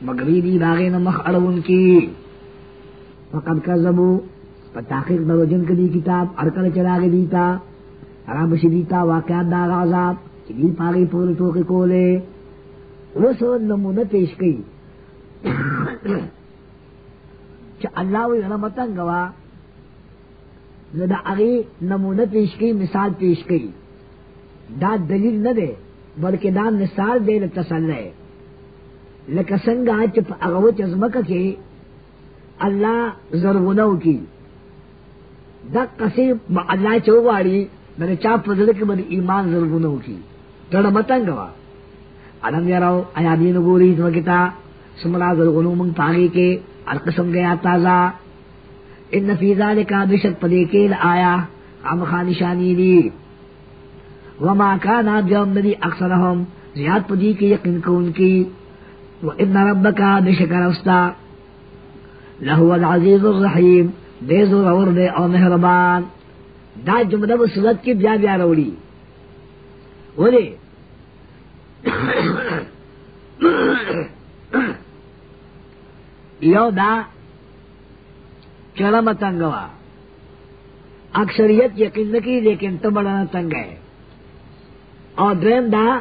مگری دی باغین مخ اڑون کی. فقد کذبو پتاخیق دو جن کدی کتاب، ارکل چلا چراغ دیتا رب شدیتا واقعات داغ عذاب چلی پاگی پول ٹوکی کولے. وسو نمونه پیش کړي چې الله وی نه متنګوا نو دا هغه نمونه پیش کړي مثال پیش کړي دا دلیل نه دی بلکې دا مثال دی له تسلی لکه څنګه چې په هغه وچ ازمکه کی۔ دا قصیب با الله چوغاړي مې چا په ځل کې ایمان زرغونو کی۔ دا متنګوا علم یراو آیا دین گوری دمکتا سمرا ذلغنو من پاگی کے القسم گیا تازہ۔ ان نفیزہ فی ذالکا بشک پدے کے آیا ام خانشانی دی۔ وما کانا جوم ندی اکثرهم زیاد پدی کی یقین کون کی و ان ربکا بشکر استا لہو العزیز الرحیم دے زور اور دے او مہربان دا جملہ و صورت کی بیا بیا روڑی ولی یو دا چرم تنگوا. اکثریت یقین نکی لیکن تو بڑا تنگ ہے اور درم دا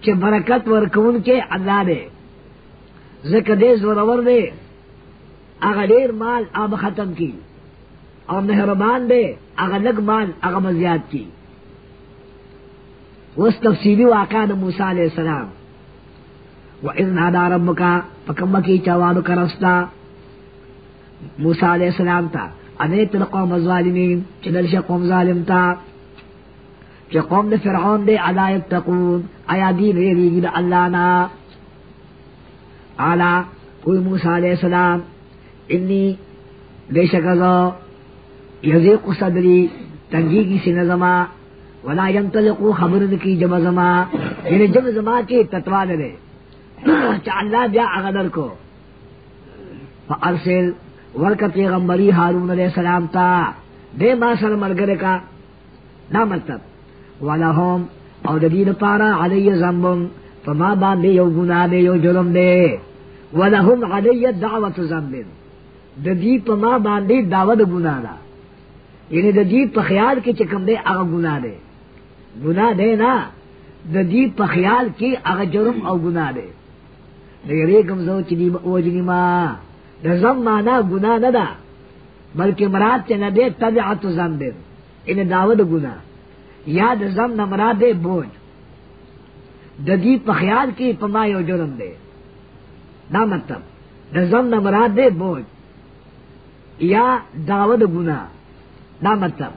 چ برکت ورکون کے اللہ دے. ذکر دے زورور دے. اگر دیر مال آب ختم کی. اور مہربان دے اگر مال اگر مزیاد کی. اس تفصیلی واقعہ موسیٰ علیہ السلام. و اذن ادا رب کا پکم کی چواد کا رستہ موسیٰ علیہ السلام تا، انیت القوم الظالمین چدلش قوم ظالم تا. کہ قوم نے فرعون دے الا یتقون، آیا دی ریری گی اللہ نا۔ اعلی کوئی موسیٰ علیہ السلام، انی بے شک ازو یزیق صدری، تنگی کی سنزما ولا ینطلقو خبر کی جمع زما۔ یعنی جمع زما کی تتوا دے۔ چا اللہ بیا اغدر کو۔ فارسل ورک پیغمبری ہارون علیہ السلام تا۔ دے ما سر مرگرے کا۔ نا مطلب۔ ولہم او ددید پارا علی زنبم فما باندے یو گناہ دے یو جرم دے ولہم علی دعوت زنبن ددی پما باندے دعوت گناہ دا۔ یعنی ددی پخیال کی چکم دے اغا گناہ دے۔ گناہ دے نا ددی پخیال کی اغا جرم او گناہ دے۔ دیرے کمزو چنی اوجنی ما۔ رزم مانا گناہ ندا، بلکہ مراد چنہ دے تبعت زنبن یعنی ان دعوت گناہ۔ یا دزم نمراد دے بوجھ۔ ددی پخیال کی پما یو جرم دے۔ نا مطلب دزم نمراد دے بوجھ۔ یا دعوت گنا دا مطلب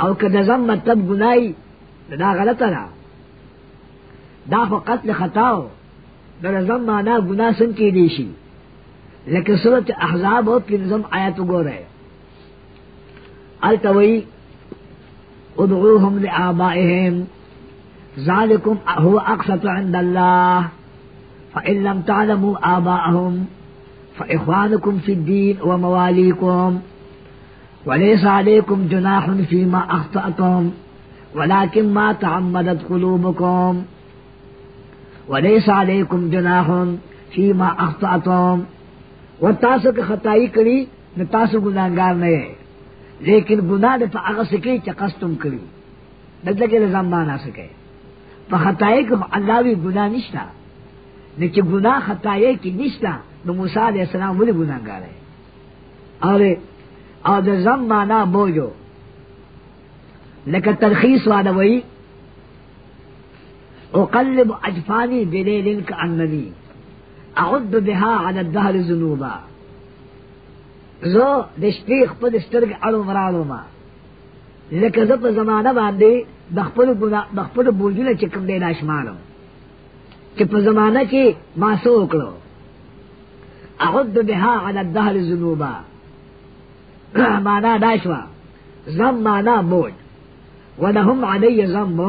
او که دزم مطلب گنائی دا غلط را دا خو قتل خطاو دا دزم مانا گناہ سن کی دیشی لیکن صورت احزاب ہو پھر نظم آیتو گو رہے التوئی ادعوهم لآبائهم. ذالکم هو اقسط عند اللہ فإن لم تعلموا آباءهم، فإخوانكم في الدين ومواليكم. وليس عليكم جناح فيما أخطأتم، ولكن ما تعمدت قلوبكم. وليس عليكم جناح فيما أخطأتم. وتاسو کے خطائی کری نہ تاسو گناہگار نہیں لیکن گناہ نے اگر سکے چکس تم کری۔ نہ کے نظام مانا سکے۔ تو خطائی کو اللہ بھی گناہ نشتا۔ لیکن گناہ خطائی کی نشتا، نو موسیٰ علیہ السلام ولی گناہ گار ہے اور اور دا زم مانا بوجو۔ لیکن ترخیص والا وہی اقلب اجفانی بلیل کا اننی۔ اعد بها على الدهر ذنوبا زو د شپې خپل سترګ اړو مرالو ما لکه زه په زمانہ باندې د خپل ګنا د خپل بوجونه چې کوم دی ناشمانو چې په زمانہ کې ما سو وکړو؟ اعد بها على الدهر ذنوبا. معنا داشوا زم معنا بوج ولهم علی ذنب.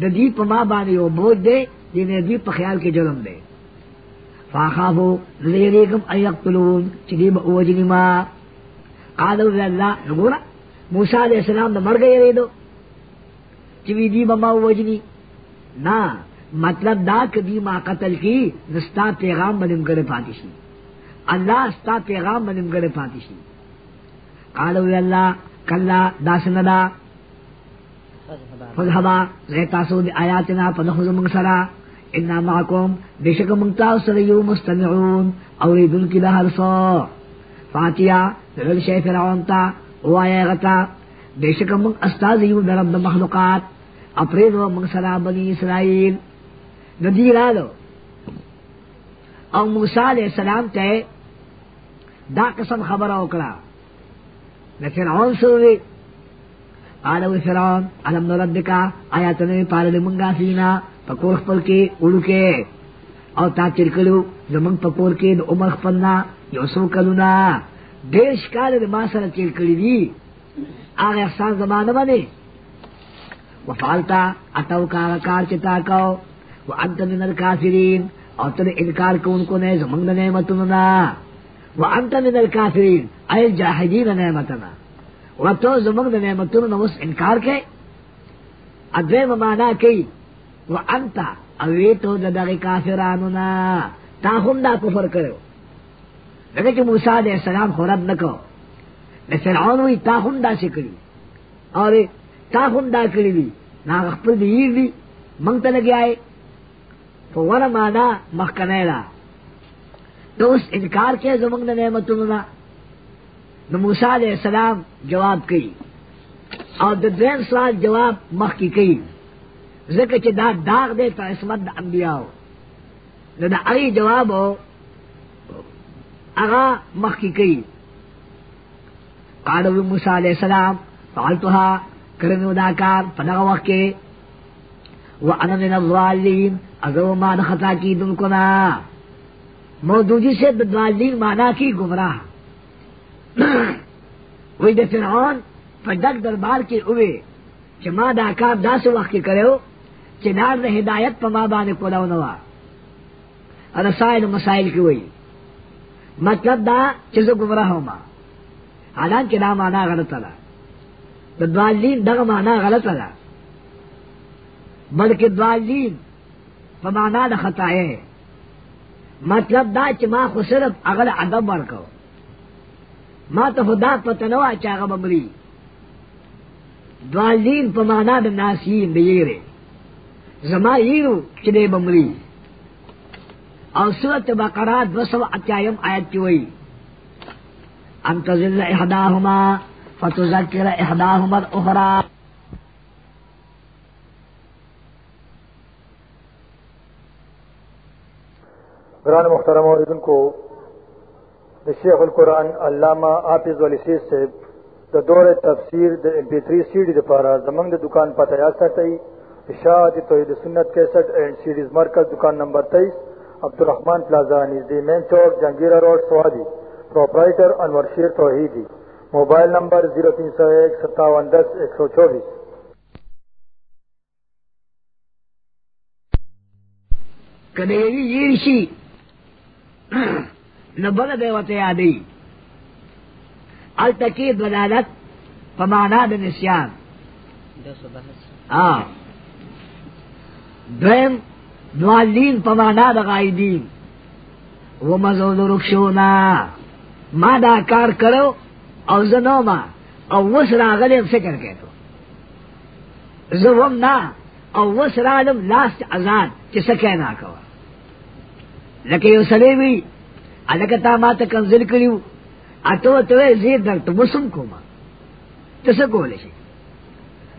د دې په ما باندې یو بوج دی، د دې په خیال کې جرم دی. فاخافو لیریکم ان یقتلون. چدی با اوجنی ما. قالو اللہ نگورا. موسیٰ علیہ السلام دا مر گئے ریدو چوی دی بما اوجنی نا مطلب دا کدی ما قتل کی نستا پیغام بنم گڑے پاتی شی. اللہ ستا پیغام بنم گڑے پاتی شی. قالو اللہ کلا دا سندا. فضحبا زیتاسو دی آیاتنا پنخوز منگسرا انا معکم بے شک منگتا سریو مستمعون اوریدن کی لہر سو فاتیا رل شے فرعون تا او آیا غتا بے شک منگ استازیو درب مخلوقات اپرید و منگ سرا بنی اسرائیل ندی لالو او موسیٰ علیہ السلام تے دا قسم خبر اوکڑا. نہ فرعون سوری قالو فرعون علم نردکا آیاتنے پارل منگا فینا پکور خپل کې اړو کې. او تا چر کړو زمون پکور کې د عمر خپلنا یو سو کلونا دیش کال د ما سره چر کړی دي. هغه احسان زمانه باندې وفالتا اتو کار کار چتا کو وانت من الکافرین اور تن انکار کو ان کو نے زمنگ نعمتنا وانت من الکافرین اے جاہدین نعمتنا. و تو زمنگ نعمتنا اس انکار کے ادوے مانا کی وانت اوی تو دغه کافرانو نا تا هم دا کفر کړو دغه چې موسی علیہ السلام خورد نکو د فرعون وی تا هم دا شي کړی اور تا هم دا کړی وی نا خپل دی وی مونږ ته لګیای په ور معنا مخکنه را تو اس انکار کې زمونږ د نعمتونو نا نو موسی علیہ السلام جواب کړي او د دویم سوال جواب مخ کی کړي ذکر چې دا داغ دے تو عصمت دا انبیاء نو دا اغی جواب ہو اغا مخی کئی. قالو موسیٰ علیہ السلام فعلتها کرنو دا کار پدغ وقت کے وانا من الظالین ازو ما دا خطا کی دن کنا. موجودی سے بدوالین مانا کی گمراہ. وی دا فرعون پدک دربار کے اوے چې دا کار داسې وخت کې کړو چې دار د هدایت په ما باندې کولاو نو رسائل مسائل کی وئی مطلب دا چې زه گمراه ما. حالان کې دا معنا غلطه ده د دوالین دغه معنا غلطه ده بلکې دوالین په معنا د خطا مطلب دا چې ما خو صرف اغل ادب ورکو. ما ته خدا پته نو چې دوالین په معنا د ناسین دی یې زما یرو چې دې بمري او سورت بقرہ دو سو اتیایم آیت کی وئی ان تزل احداهما فتذکر احداهما الاخرى. قرآن محترم عوردن کو شیخ القرآن علامہ آفز والی سیز سے د دور تفسیر د M P three C D د پارا زمنگ د دکان پتہ یاد ساتئی اشاعت توحید سنت کیسٹ اینڈ سیڈیز مرکز دکان نمبر تیئیس Abdul Rahman plaza نژ main Chowk Jahangira road Swabi. Proprietor Anwar Sher Tauheedi. Mobile number zero تین سو ایک ستاون دس ایک سو چوبیس۔ کدیوی یرشی نبل دیوت یادی التکی دلالت پمانا د نسیان دو سو بحث آه دویم دوالین پمانا د غایدین. و مزول رکشونا. ما دا کار کرو او زنو ما. او وس راغلیم فکر کہتو زوم نا، او وس راغلیم لاست ازاد چی سکے نا کوا لکه یو سړی وی الکه ما ته کنزل کړیو. اته ته زی در ته مسم کوما څه کولې شي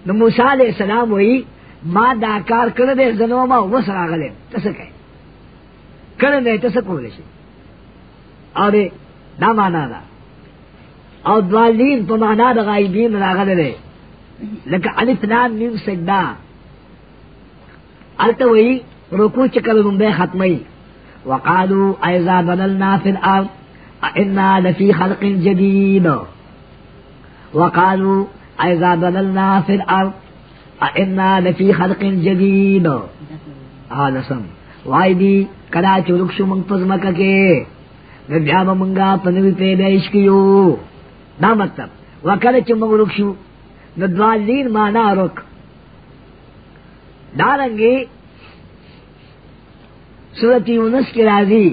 نو موسی علیہ السلام وی ما دا کار کړی دی زنو ما وس راغلی څه کوي کړی دی څه کولې شي او دا معنا ده. او دوالین په معنا د غایبین راغلی دی لکه الف لام میم سجدا الته وی رکوع چې کله لومبه ختمي وقالوا اذا بللنا في الارض، انا لفي خلق جديد وقالوا اذا بللنا في الارض. انا لفي خلق جديد هذا سم. وای دی، کدا چې ورکشو موږ پزماکه کې نو بیا به کیو دا مطلب. وکړه چې موږ ورکشو نو دوالین معنا رک. دارنګي سورت یونس کی راضی.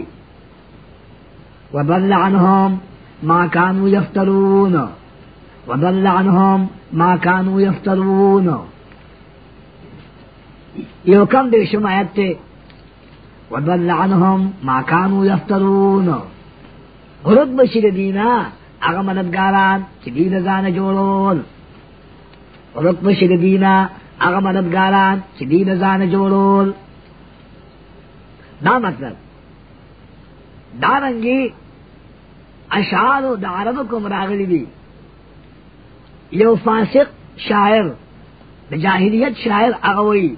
وضل عنهم ما كانوا يفترون وضل عنهم ما كانوا يفترون یو کم دے شم آیت تے. وضل عنهم ما كانوا يفترون. غرد بشیر دینا اغا مددگاران، چی دین زان جوڑون غرد بشیر دینا اغا مددگاران، چی دین زان جوڑون دا مطلب. دارنگی اشعار دا عرب کم راغلی دی. یو فاسق شاعر دا جاہلیت شاعر اغوی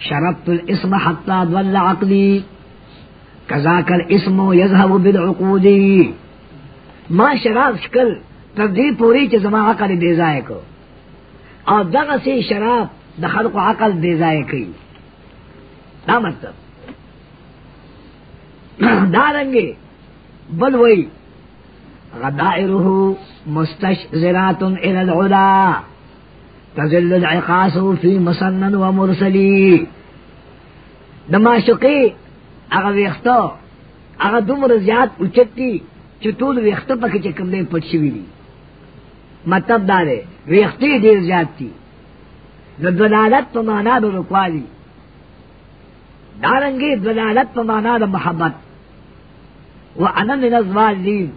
شربت الاسم حتى ضل عقلي. كذاك الاسم يذهب بالعقود. ما شراب شکل تر پوری چې زما عقل دې ځای کو. اور دغ سے شراب دخل کو عقل دے ضائع کی. دا مطلب. دارنگے بل وئی غدائره مستشزرات الى العلا. تزل العقاس في مسنن ومرسلی دما شقی اغا ویختو اغا دمر زیاد اچتی چطول ویختو پکی چکم دے پٹ شوی دی. مطلب دارے ویختی دیر زیاد تی دلالت پا مانا دا رکوالی دارنگی دلالت پا مانا دا محبت. وانا من الظالین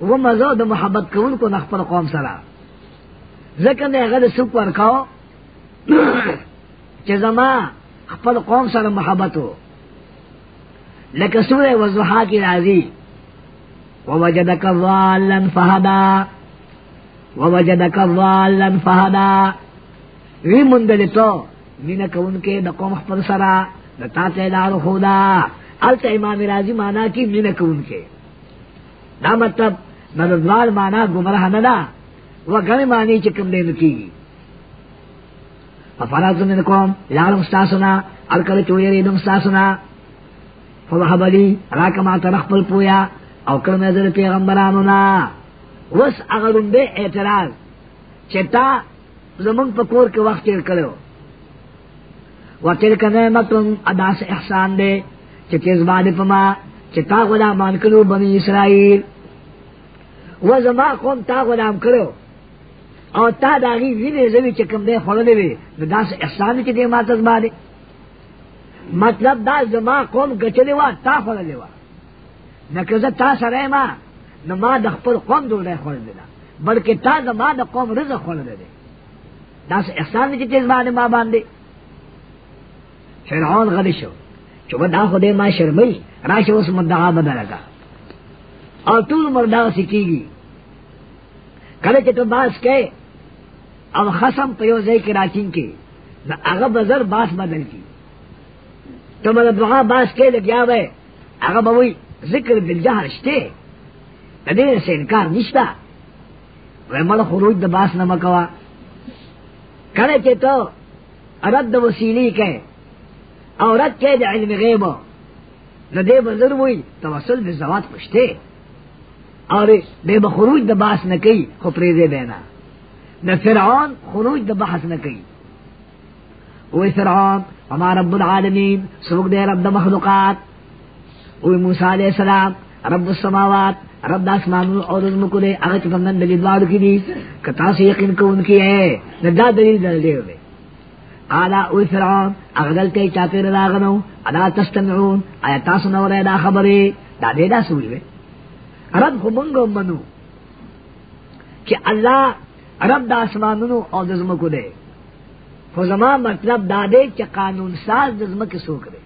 و مزو د محبت کون کو نخپل قوم سره. ځکه نه هغه سوق ورکاو چې زما خپل قوم سره محبت وو لکه سوره وضحا کی راضی۔ ووجدک ضالا فهدا ووجدک ضالا فهدا وی مندل تو مینا کون کې د قوم خپل سره د تا ته لار خدا۔ الته امام راضی معنا کی مینا کون کې دا مطلب ندوال مانا گمراہ ندا وہ گن مانی چکم دے نکی ففرات من قوم لارم ستا ستاسنا الکل چویری دم ستاسنا فوحب لی راکما ترخ پل پویا او کرم ازر پیغمبرانونا وس اغرم بے اعتراض چتا زمن پکور کے وقت تیر کرو و تلک نعمتن ادا سے احسان دے چتیز باد پما چتا غلامان کرو بنی اسرائیل۔ و زما قوم تا غلام کرو او تا داغي وینې زوی چې کوم دی خړلې وي نو داس احسان چې دې ماتز باندې مطلب دا زما قوم گچلې وا، تا خړلې وا۔ نکه تا سره ما، نو ما د خپل قوم ډوډۍ خړلې ده بلکې تا زما د قوم رزق خړلې ده داس احسان چې دې باندې ما باندې فرعون غلی شو۔ چې ودا خو ما شرمې راشه اوس مدعا بدلګه او ټول مردا سکیږي کله چې ته باس کې او خصم په یو ځای کې راچین کې نو هغه بزر باس بدل کی۔ ته مله دعا باس کې لګیا وې هغه به ذکر بالجهر شته د دې څه انکار نشته وې مله خروج د باس نه مکوا کله چې ته رد وسیلی کې او رد کې د علم غیب۔ نو دې بزر وي توسل د زوات پښته اور بے بخروج د باس نہ کئی، خو دینا نہ فرعون خروج د بحث نہ کئی۔ اوے فرعون، ہما رب العالمین، سوک دے رب د مخلوقات۔ اوے موسیٰ علیہ السلام، رب السماوات، رب د اسمان اور رزمکو دے اگر چپندن دلیل دوار کی دی کتا سے یقین کو ان کی ہے، نہ دا دلیل دل دے ہوئے۔ قالا اوے فرعون اغدل تے چاپیر راغنو ادا تستمعون، آیا تاسو نورے دا خبری دا دے دا سوئی وے۔ رب خو منو، کہ اللہ رب دا اسمانونو او دزمکو دے خو زما مطلب دا دے کہ قانون ساز دزمک سوک دے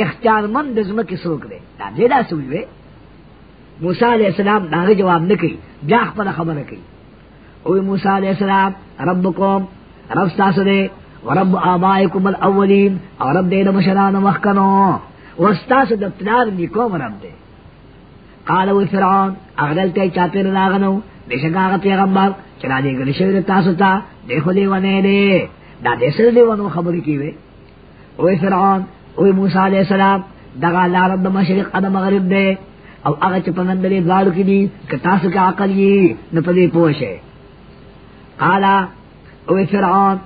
اختیار مند دزمک سوک دے دا دے دا سوئی موسیٰ علیہ السلام دا جواب نکی بیاخ پر خبر کی اوی موسیٰ علیہ السلام، ربکم، رب ستاسو دے ورب آبائکم الاولین اور رب دے دا مشران مخکنو. وستاسو دا پلار نیکوم رب دے قال و فرعون اغدل تے چاپیر راغنو بشک آغا پیغمبر چلا دے گلی شویر تاسو تا دیکھو دے ونے دے دا دے سر دے ونو خبری کیوے اوے فرعون اوے موسیٰ علیہ السلام دغا لارب دا مشرق ادا مغرب دے او اغا چپنند دے دوارو کی دی کہ تاسو کا عقل یہ نپدی پوشے قالا اوے فرعون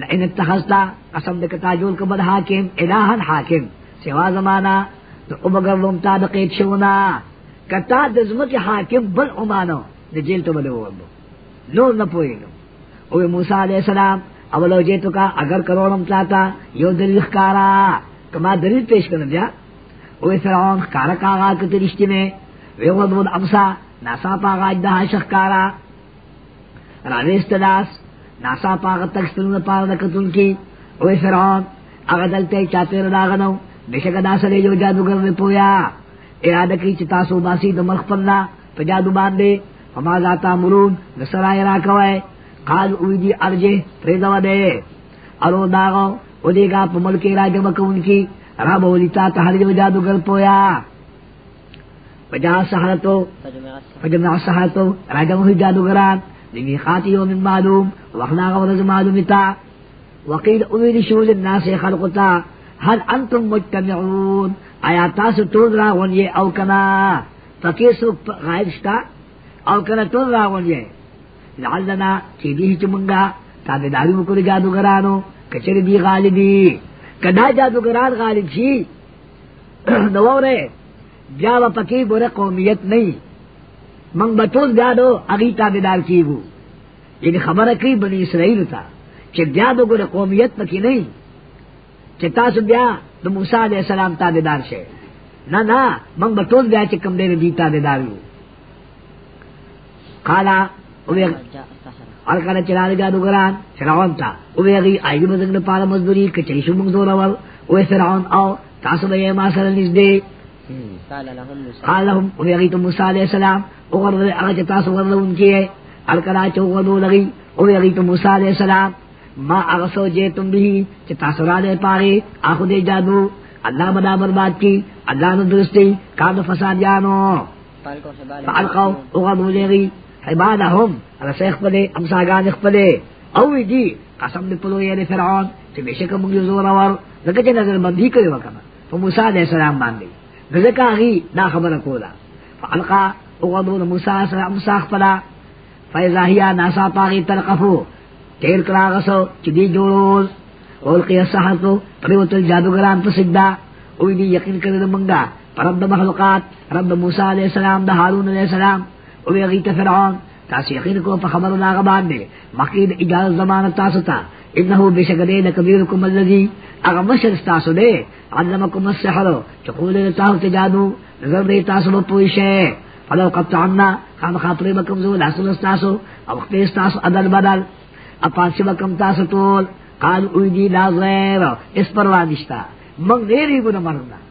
لئن اتخذتا قسم دے کتا جول کبد حاکم الہن حاکم سوا زمانہ تو ابگر لمتا دقیت شونا کتا دزمک حاکم بل امانو د جیل تو بلو وردو نور نہ پوئے گا اوے موسیٰ علیہ السلام اولو جیتو کا، اگر کروڑم چاہتا یو دلیل خکارا۔ کما دلیل پیش کرن دیا اوے فرعون خکارا کاغا کتی رشتی میں۔ وے وی غدود امسا، ناسا پاغا اجدہا شخکارا راویست داس، ناسا پاغا تکستنون پاغا دکتن کی۔ اوے فرعون اگر دلتے چاہتے رداغنو بشک داسلے جو جادوگر نے پویا۔ ارادہ کی چتا سو باسی د ملک پنا پجادو باندې فما ذاتا مرون نسرای را کوي قال اوی دی ارجه پریدو دے ارو داغو، او دیگا پا ملک راجہ مکون کی۔ را بولیتا تحر جو جادوگر پویا۔ پجا سحرتو پجمع سحرتو راجہ مہی جادوگران لمیقات یوم معلوم وخنا غرض معلومتا وقیل اویل شول الناس خلقتا هل انتم مجتمعون۔ آیا تاسو ټول راغونی او کنا پکې سو غائب شتا۔ او کنا ټول راغونی لعلنا چې دې چې مونږه تابعداري وکړو جادوګرانو کچری دی غالبی کدا جادوګران غالب شي، نو وره، بیا و پکې بوره قومیت نه من بطول بیا دو اگی تابدار کیگو یعنی خبر کئی بنی اسرائیل تا چې بیا دو قومیت پکې نه چې تاسو بیا د موسی علیہ السلام تابعدار شئ. نه نه موږ به ټول بیا چې کوم دی دی تابعدار یو قالا او جاء السحرة الکانه چلال جادوګران فرعون تا. او ویږي ایګو موږ نه پاله مزدوری کچې شو موږ زور اول او فرعون او تاسو به ما سره نږدې قال لهم موسى قال لهم او ویږي ته موسی علیہ السلام او ورته هغه چې تاسو ورلون الکلا چوغلو لگی. او ویږي ته موسی علیہ السلام، ما اغسو جے تم بھی کہ تاثرا دے پاگے آخو دے جادو. اللہ بدا برباد کی، اللہ نے درستی. کاد فساد جانو فالقوا حبالهم فالقو اغدو لیغی حبالهم رسیخ پلے امساگان اخپلے اوی دی، قسم دی پلو یعنی فرعون، چی بیشک منگی زور ور لکہ چی نظر بندی کرے وکنا فموسیٰ علیہ السلام باندی نزکا غی نا خبر کولا۔ فالقا اغدو موسیٰ علیہ السلام مساخ پلا فیضا ناسا پاگی تلقفو تیر کرا غسو چی دی جوڑول اولقی السحرتو پریوت الجادوگران پا سجدہ اوی دی یقین کرد منگا۔ رب مخلوقات، رب دا موسیٰ علیہ السلام، دا حارون علیہ السلام۔ اوی غیت فرعون، تاسی یقین کو پا خبر لاغ باندے. مقید اجاز زمان تاسو تا. انہو بشکدے لکبیرکم اللذی. اگا مشر تاسو دے. علمکم السحرو چقول تاہو تجادو نظر دے تاسو بپوشے فلو قطعنا خام خاطری بکم زو لحسن استاسو او اختیس تاسو عدل بدل. اپاسی بکم تاسو طول. قال اوی دی لا غیر. اس پر وانشتا منگ نیری گنا مرنا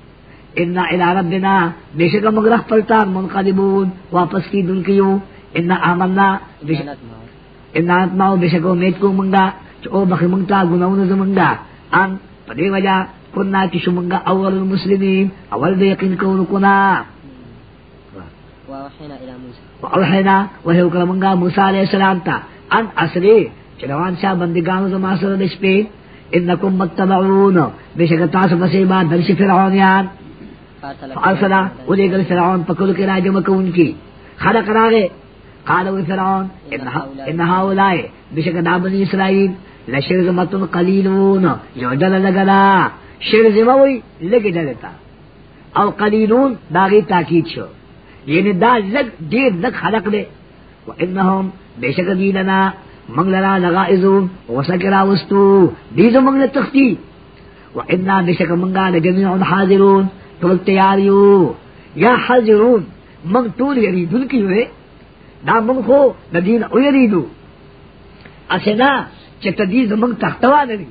انا الى ربنا بیشک مگرخ پلتان منقلبون واپس کی دن کیو انا آمنا معه انا اتماو بیشک امید کو منگا چو بخی منگتا گناون زمنگا ان پدی وجہ کننا چشو منگا اول المسلمین اول دا یقین کون کنا موسى وأوحينا وهي وكرمنگا موسى عليه السلام تا۔ ان اسری چلوان شاہ بندگانو زما سره د شپې انکم متبعون بشک تاسو پسې ما درش فرعونیان۔ فارسلا ولې ګل فرعون پکول کې راجم کوون کی خلق راغه قال و فرعون ان ان هؤلاء. بشک دا بني اسرائيل لشرذمت قليلون. يعدل لگلا. شرذمه وي لګي دلتا او قليلون داغي تاکید شو. یعنی دا لگ دیر لگ خلق دے. و انہم بیشک دیلنا منگلنا لغائزون. وسکرا وستو. دیزو منگل تختی و انا بیشک منگا لجمیع حاضرون. تول تیاریو. یا حاضرون منگ طول یریدون کی ہوئے دا منگ خو ندین او یریدو اسنا چتا دیزو منگ تختوا ندی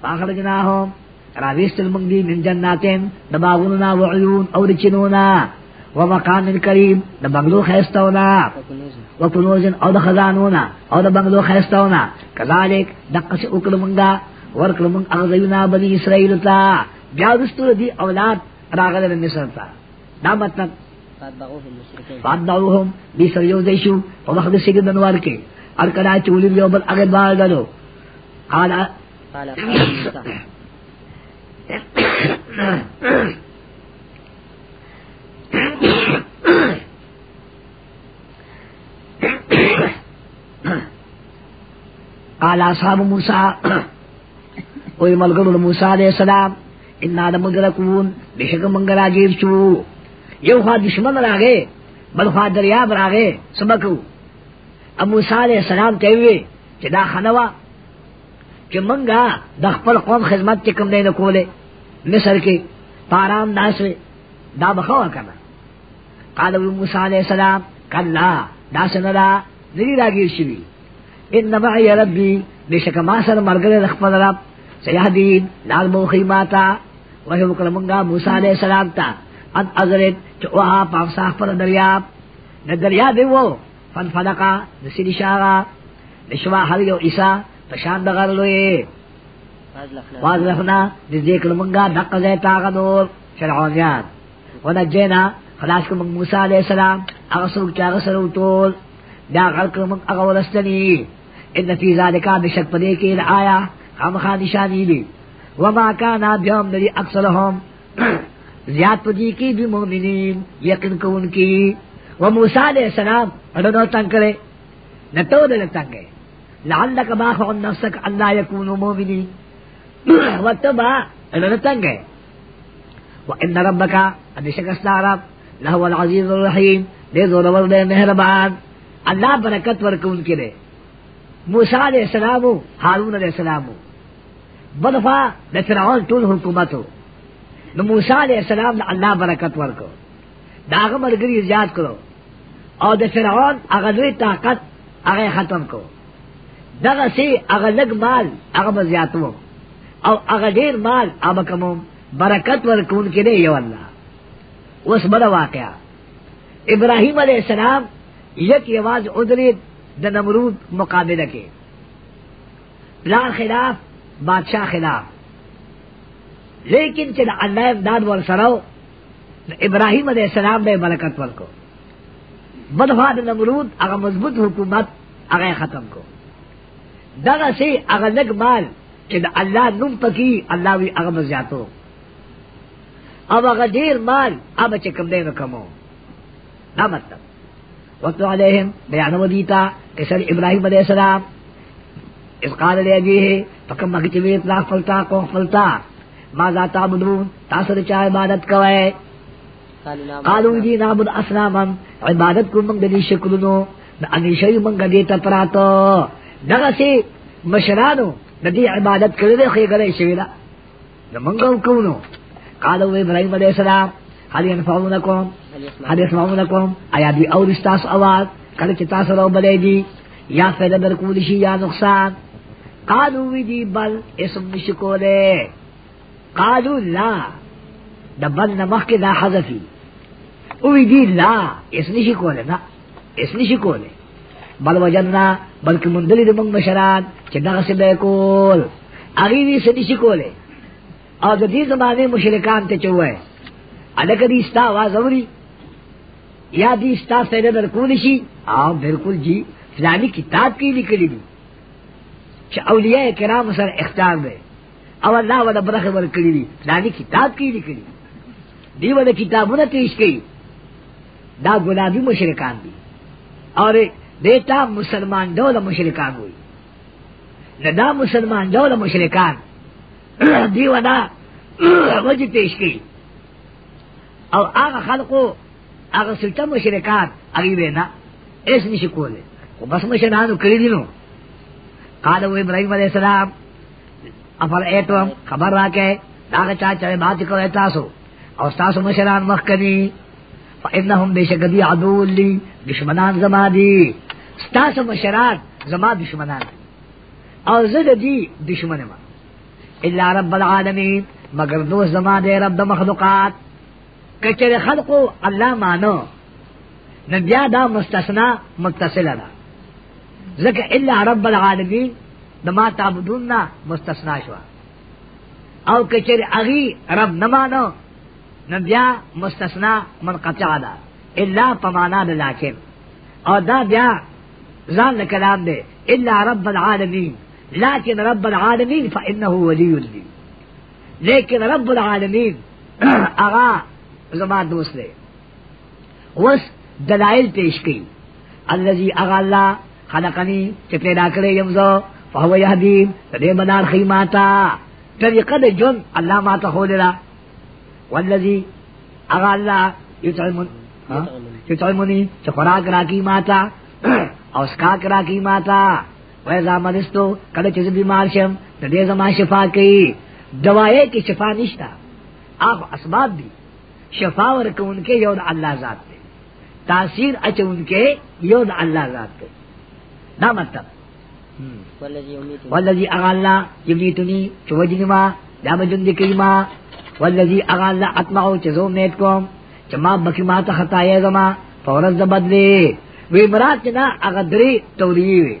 فاخر جناہم راویست المنگ دی من جناتین دباغننا وعیون او رچنونا. ومقام کریم دا بنگلو خیستونا. وكنوز وکنوز او دا خزانونا، او دا بنگلو خیستونا. کذالک دقس اکل منگا ورکل منگ اغزیونا بنی اسرائیل تا. بیادستو دی اولاد راغل مصر تا. دا مطلب فادعوهم بی سریو دیشو ومخد سگدن ورکی ارکدا چولی بیو بل اغد باردلو قال قال قال اصحاب موسى وی ملګرو د موسی علیہ السلام ان د مدرکون بشک منګرا جیب شو یو خوا دشمن راغې بل خوا دریاب راغې سبکو ابو موسی علیہ السلام ته وی چې دا خنوا چې منګه د خپل قوم خدمت چې کوم نه کوله مصر کې پارام داسې دا بخوا کنه قال ابو موسی علیہ السلام، کلا دا سندا ندی راګیر شوی. ان معي ربي بشک ما سره مرګره خپل رب سيهدين لال موخي ماتا وهي وکړمږه موسی عليه السلام ته ان اذرت چوها پاو صاح پر دریاب۔ د دریا دی وو فن فدقا د شاغا نشوا هر یو عیسا پشان دغر لوی فأزلفنا واضحنا د دې کړمږه دقه زه تاغ نور فرعونیان ونجینا خلاص کوم موسی عليه السلام هغه څوک چې هغه دا غلق من اغورستنی ان فی ذالکا بشک پدے کے آیا ہم خا نشانی بھی وما کانا بیوم نری اکثرهم. زیاد پدی کی بھی مومنین، یقین کو ان کی؟ وہ موسیٰ علیہ السلام رنو تنگ کرے نتو دل تنگے لعلک باخع نفسک اللہ یکونو مومنین. واتبا رنو تنگے وان ربکا ابشک استعرب لہو العزیز الرحیم، دے زور ورد مہربان. اللہ برکت ورکون کے دے. موسیٰ علیہ السلام ہارون علیہ السلام بدفا دا فرعون طول حکومتو. نو موسیٰ علیہ السلام دا اللہ برکت ورکو. دا آغا مرگری زیاد کرو او دا فرعون آغا طاقت آغا ختم کو دغه سی آغا لگ مال آغا بزیاتو او آغا دیر مال آبا کموم برکت ورکون کے دے یو اللہ اس بڑا واقعہ ابراہیم علیہ السلام یک یواز ادری دا نمرود مقابلہ کے پلان خلاف بادشاہ خلاف۔ لیکن چل اللہ امداد ور سرو ابراہیم علیہ السلام بے برکت ور کو۔ بدفاد نمرود اگر مضبوط حکومت اگر ختم کو۔ دغه سے اگر لگ مال چې د الله نوم پکی الله وی هغه مزیاتو۔ او هغه ډیر مال هغه چې کوم دی نو کمو۔ دا مطلب۔ وقت علیہم، بیان ودیتا قصر ابراہیم علیہ السلام اس قال لے جی ابیہ فکم چوی اطلاق فلتا کو فلتا ماذا تعبدون تاثر چا عبادت کوئے قالو جی اسناما عبادت کو منگ دی شکلنو منگ دیتا پراتو دغا سی مشرانو ندی عبادت کردے خیگلے شویلا نمنگو کونو قالو ابراہیم علیہ السلام حال ينفعونکم حال يسمعونکم آیا دی اور استاس آواز؟ کل چتاس رو بلے دی یا فیدہ در کولشی یا نقصان۔ قالو وی دی بل اسم نشکولے قالو لا، دا بل نمخ کے دا حذفی۔ اوی دی لا، اس نشی کولے نا، اس نشی کولے بل وجننا بلکہ مندلی دا منگ مشران چی دغا سے بے کول۔ اغیوی سے نشی کولے اور دا دی زمانے مشرکان تے چوئے الگ دی استا آواز اوری۔ یا دی استا سیدہ در کولشی آو، بالکل جی فلانی کتاب کی لکلی دی۔ چا اولیاء کرام سر اختار دے۔ او اللہ والا برخ ورکلی دی فلانی کتاب کی دی لکلی دی والا کتابونه پیش کی دا گلابی مشرکان دی۔ اور دیتا مسلمان ڈول مشرکان ہوئی۔ نہ دا مسلمان ڈول مشرکان دی والا وجہ پیش کی او آغا خلقو، آغا سلطہ مشرکان اگیبے نا ایس نشی کولے خو بس مشرانو کری دینو قالو ابراہیم علیہ السلام افر ایتوم خبر راکے داغا چاچا بات کرو تاسو او تاسو مشران مخکنی فإنهم بشکدی عدو لی، دشمنان زما دی۔ ستاسو مشران زما دشمنان۔ او زد دی دشمن ما۔ الا رب العالمین، مگر دوست زما دے رب دا مخلوقات۔ کچر خلقو اللہ مانو۔ نبیا دا مستثنا متصل دا۔ ذکر الا رب العالمین دما تعبدون مستثنا شوا. او کچر اغي رب نمانو نبیا مستثنا منقطع دا الا پمانا دا لیکن او دا بیا زان کلام دے الا رب العالمین. لیکن رب العالمین فانه ولی لی لیکن رب العالمین اغا زمان دوست دے. وس دلائل پیش کی. الذي اغا اللہ خلقنی چه پیدا کرے یمزو فهو یهدیم دے بدار خیماتا. طریقہ دے جن اللہ ماتا خود را والذی، اغا اللہ، یطعمن ہاں؟ یطعمنی چه خوراک راکی ماتا، او سکاک راکی ماتا. ویزا مرستو کل چیز بیمار شم دے زمان شفا کی دوائے کی شفا نشتا. آپ اسباب بھی شفا ورک ان کے یود اللہ ذات پہ تاثیر اچ ان کے یود اللہ ذات پہ نہ مطلب. والذی اغا اللہ یبنیتنی چوجنی ما دام جند کریما والذی اغا اللہ اتمعو چزو میت کوم. چما بکی ما تا خطایا زما فورت زبدلے وی مراد چنا اغا دری توریی وی.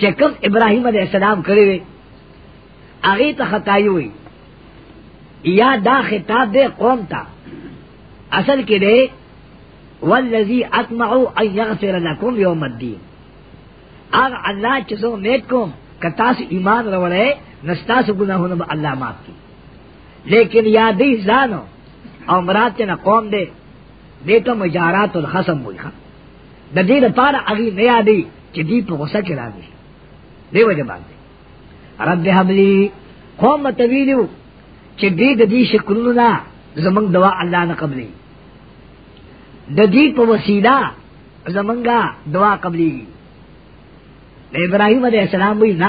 چکم ابراہیم علیہ السلام کرے وی. اغی تا خطائی وی. یا دا خطاب دے قوم تا. اصل کے دے والذی اطمعو ان یغفر لکم یوم الدین. اگر اللہ چیزوں نیک کم کتاس ایمان روڑے، نستاس گناہ گناہوں با اللہ معاف کی۔ لیکن یادی زانو، او مراد چنا قوم دے دے تو مجارات الخصم ہوئی خواہ دا دی دا پارا اگی نیا دی چی دی پا غصہ چلا دی دے وجہ باندے رب حبلی، قوم متویلیو، چی دی دا دی شکرنا زمنگ دعا اللہ نہ قبلی۔ دا دی پا وسیلہ زمنگا دعا قبلی۔ ابراہیم علیہ السلام بھی نا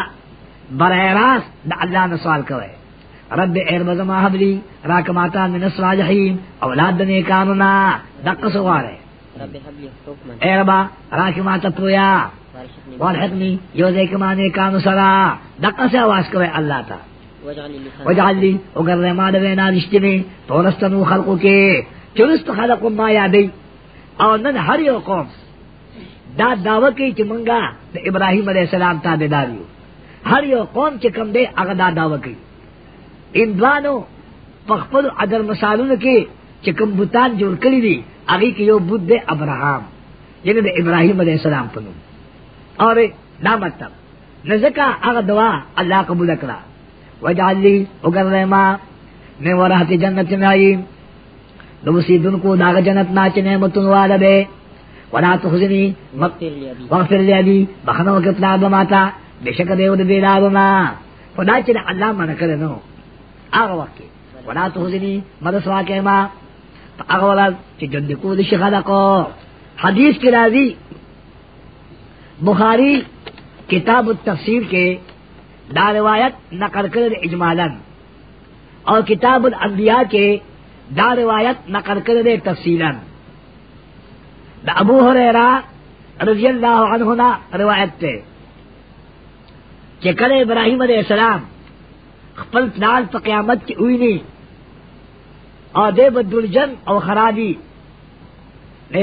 براہ راست دا اللہ نے سوال کوئے رب ارب زما حبلی راکماتا من الصالحین اولاد دنے کانونا دق سوارے۔ اے ربا راکماتا پویا والحقنی۔ یوزے کمانے کانو سرا۔ دق سے آواز کوئے اللہ تا۔ وجعل لی اگر رحمہ دوینا رشتے میں تولستنو خلقو کے۔ چلست خلقو ما یادی۔ اور نن ہر یو قوم۔ دا دعوی کی چی منگا دا ابراہیم علیہ السلام تابداریو ہر یو قوم چی کم دے اگر دا دعوی کی. ان دوانو پخپل عدر مسالون کے چی کم بوتان جوڑ کری دی، اگی کی یو بود دے ابراہام یعنی دا ابراہیم علیہ السلام پنو. اور دا مطلب نزکا اگر دعا اللہ قبول کرا وجعل لی اگر رحمہ میں ورحت جنت نعیم دوسی دن کو داغ جنت ناچ نعمتن والا بے ولا تخزنی واغفر لی ابی بخنو کتنا بماتا بے شک دیو دے بیدارنا خدا چنے اللہ منع کرے نو آغا وقت کی ولا تخزنی مدسوا کے ما آغا والا چی جن کو دش خلقو حدیث کی راضی، بخاری کتاب التفسیر کے دا روایت نقل کر اجمالا. اور کتاب الانبیاء کے دا روایت نقل کر دے تفصیلا. دا ابو حریرہ رضی اللہ عنہ نا روایت تے کہ کل ابراہیم علیہ السلام خپل پلان پا قیامت کی ہوئی نہیں اور دے بدلجن اور خرابی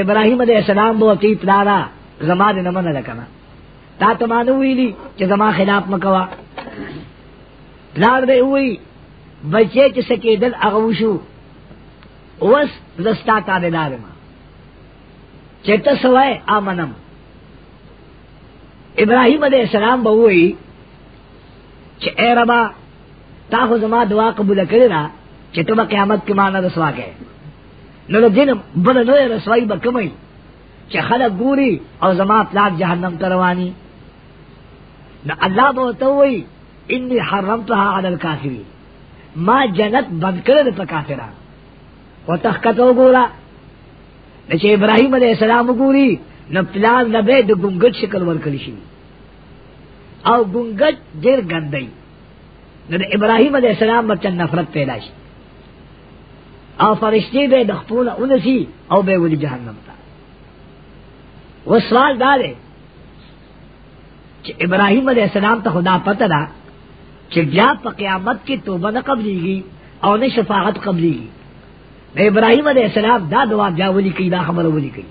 ابراہیم علیہ السلام بو اتی پلانا زمان نمن لکنا۔ تا تمانو ہوئی لی کہ زمان خلاف مکوا۔ پلان دے ہوئی بچے چ سکے دل اغوشو۔ وس زستا تا دے دار ما۔ چیتا سوائے آمنم ابراہیم علیہ السلام بہوئی چھ اے ربا تا خو زما دعا قبول کرے نا چھ تو با قیامت کی مانا رسوا گئے نو دین بل نو رسوائی با کمی چھ خلق گوری اور زما پلاک جہنم تروانی نو اللہ بہتوئی انی حرمتها علی الکافرین ما جنت بند کرے پا کافران و تخکتو گورا نچے ابراہیم علیہ السلام گوری، نہ پلان نبے د گنگٹ شکل ورکلی شي او گنگٹ دیر گندئی. نہ ابراہیم علیہ السلام بچن نفرت پیدا شي او فرشتے بے دخپون انسی، او بے ولی جہنم تا. وہ سوال دارے کہ ابراہیم علیہ السلام تا خدا پتہ دا کہ بیا پا قیامت کی توبہ نہ قبلی گی اور نہ شفاعت قبلی گی نہ ابراہیم علیہ السلام دا دعا بیا ولی کی دا خبر ولی کی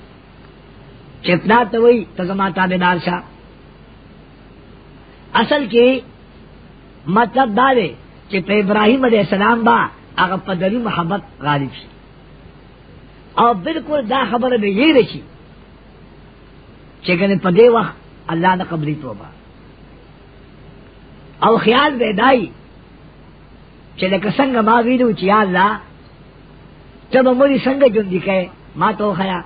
چتنا تو وہی تزما تابے دار شاہ۔ اصل کی مطلب دارے کہ پہ ابراہیم علیہ السلام با اگر پدری محبت غالب شي اور بالکل دا خبر میں یہ رشی کہ کنے پدے وقت اللہ نے قبری توبہ۔ او خیال بے دائی چې لکه څنګه ما ویلو چې یا الله ته به موري څنګه ژوند کې ما تو خیا۔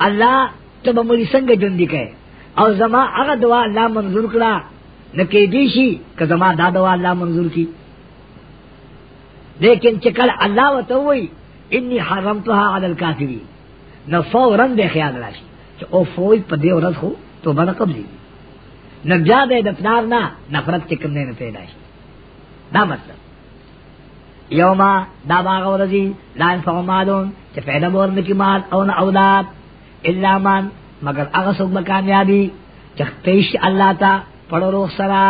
الله ته به موري څنګه ژوند کې او زما هغه دعا الله منظور کړه نکې دی شي که زما دا دعا الله منظور کی۔ لیکن چې کله الله وته وي انی حرمتها علی الکافرین۔ نو فوراً به خیال راشي چې او فوج په دې ورځ خو توبه نه قبلي نو بیا به د نفرت چې کوم نه پیدا شي دا مطلب۔ یوما دا باغ ورزی، لا انفع مالون چې پیدا مور نکی مال او نه اولاد الا من. مگر هغه څوک به کامیابی چې پیش الله تا پړو روح سرا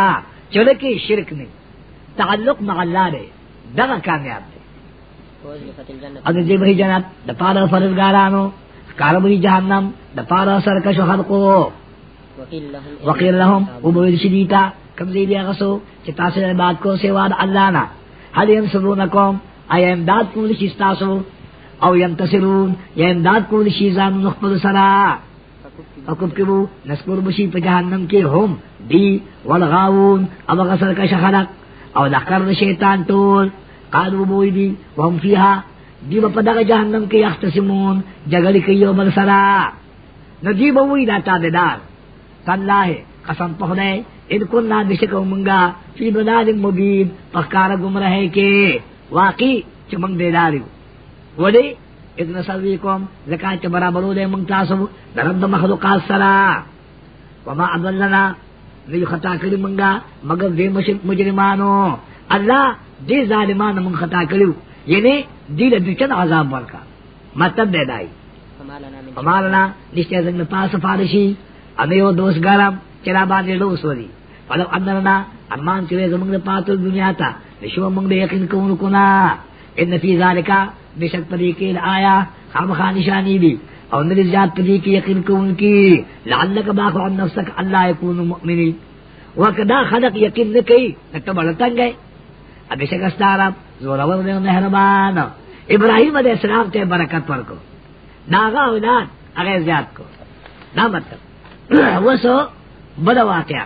چلکی شرک نه. تعلق مع الله دی. دغه کامیاب دی. وأزلفت الجنة او دې به جنت، د پاره فرزګارانو کاربري جهنم، د پاره سرکش خلقو. وقيل لهم وقیل لهم، وبویل شدیتا کم دی بیا غسو چې تاسو بات کو سیوا د الله نه هل ينصرونکم اي امداد کوم شي تاسو او ینتصرون یا امداد کول شي ځان نخبل سرا؟ اکب کبو نسکور بشی پا جہنم کے ہم دی والغاون اب غسر کا شخلق او لخر شیطان طول قالو بوئی دی وهم فیها دی با پدغ جہنم کے یختصمون جگل کئیو بل سرا ندی بوئی دا تابدار. تاللہ قسم پخدے ان منگا فی مبین پخکار گمرہے کے واقعی چمنگ دے داریو چه برابرو دے منگ تاسو درد مخلوقات سرا۔ وما خطا کری منگا مگر دے مجرمانو۔ اللہ دے ظالمان من خطا کریو یعنی دی لدوچن عذاب ورکا۔ مطلب دے دائی۔ من فمالنا نشتے زنگ پاس فارشی امیو دوست گرم۔ چرا باندې دوست ودی فلو اننا امان چوے زمنگ پاتل دنیا تا نشو منگ دے یقین کوو کون کنا ان فی ذالکا بشک پدی کے آیا خام خان نشانی دی. اور نری ذات پدی کی یقین کون کی لعلک باخو عن نفسک اللہ یکون مؤمنی وکدا خلق یقین نہ کئی نہ بڑھتن گئے اب بشک استارب زورور دے مہربان ابراہیم علیہ السلام تے برکت پر کو ناغا اولاد اگر زیاد کو. نا مطلب. وسو بدا واقعہ۔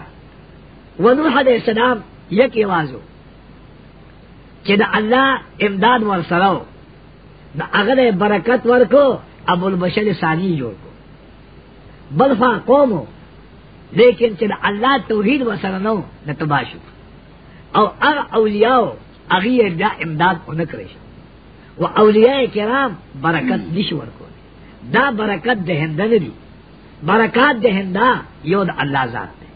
ونوح علیہ السلام یک یوازو چې د الله امداد ور سره د هغه برکت ورکو ابو البشر ثانی جوړ کو۔ بلفا قومو لیکن چې د الله توحید ور سره نو نه تباشو او هغه اولیاء هغه دا امداد اون کړی و اولیاء کرام برکت نشي ورکو دا برکت د هندنه دي برکات د هندا یو د الله ذات دی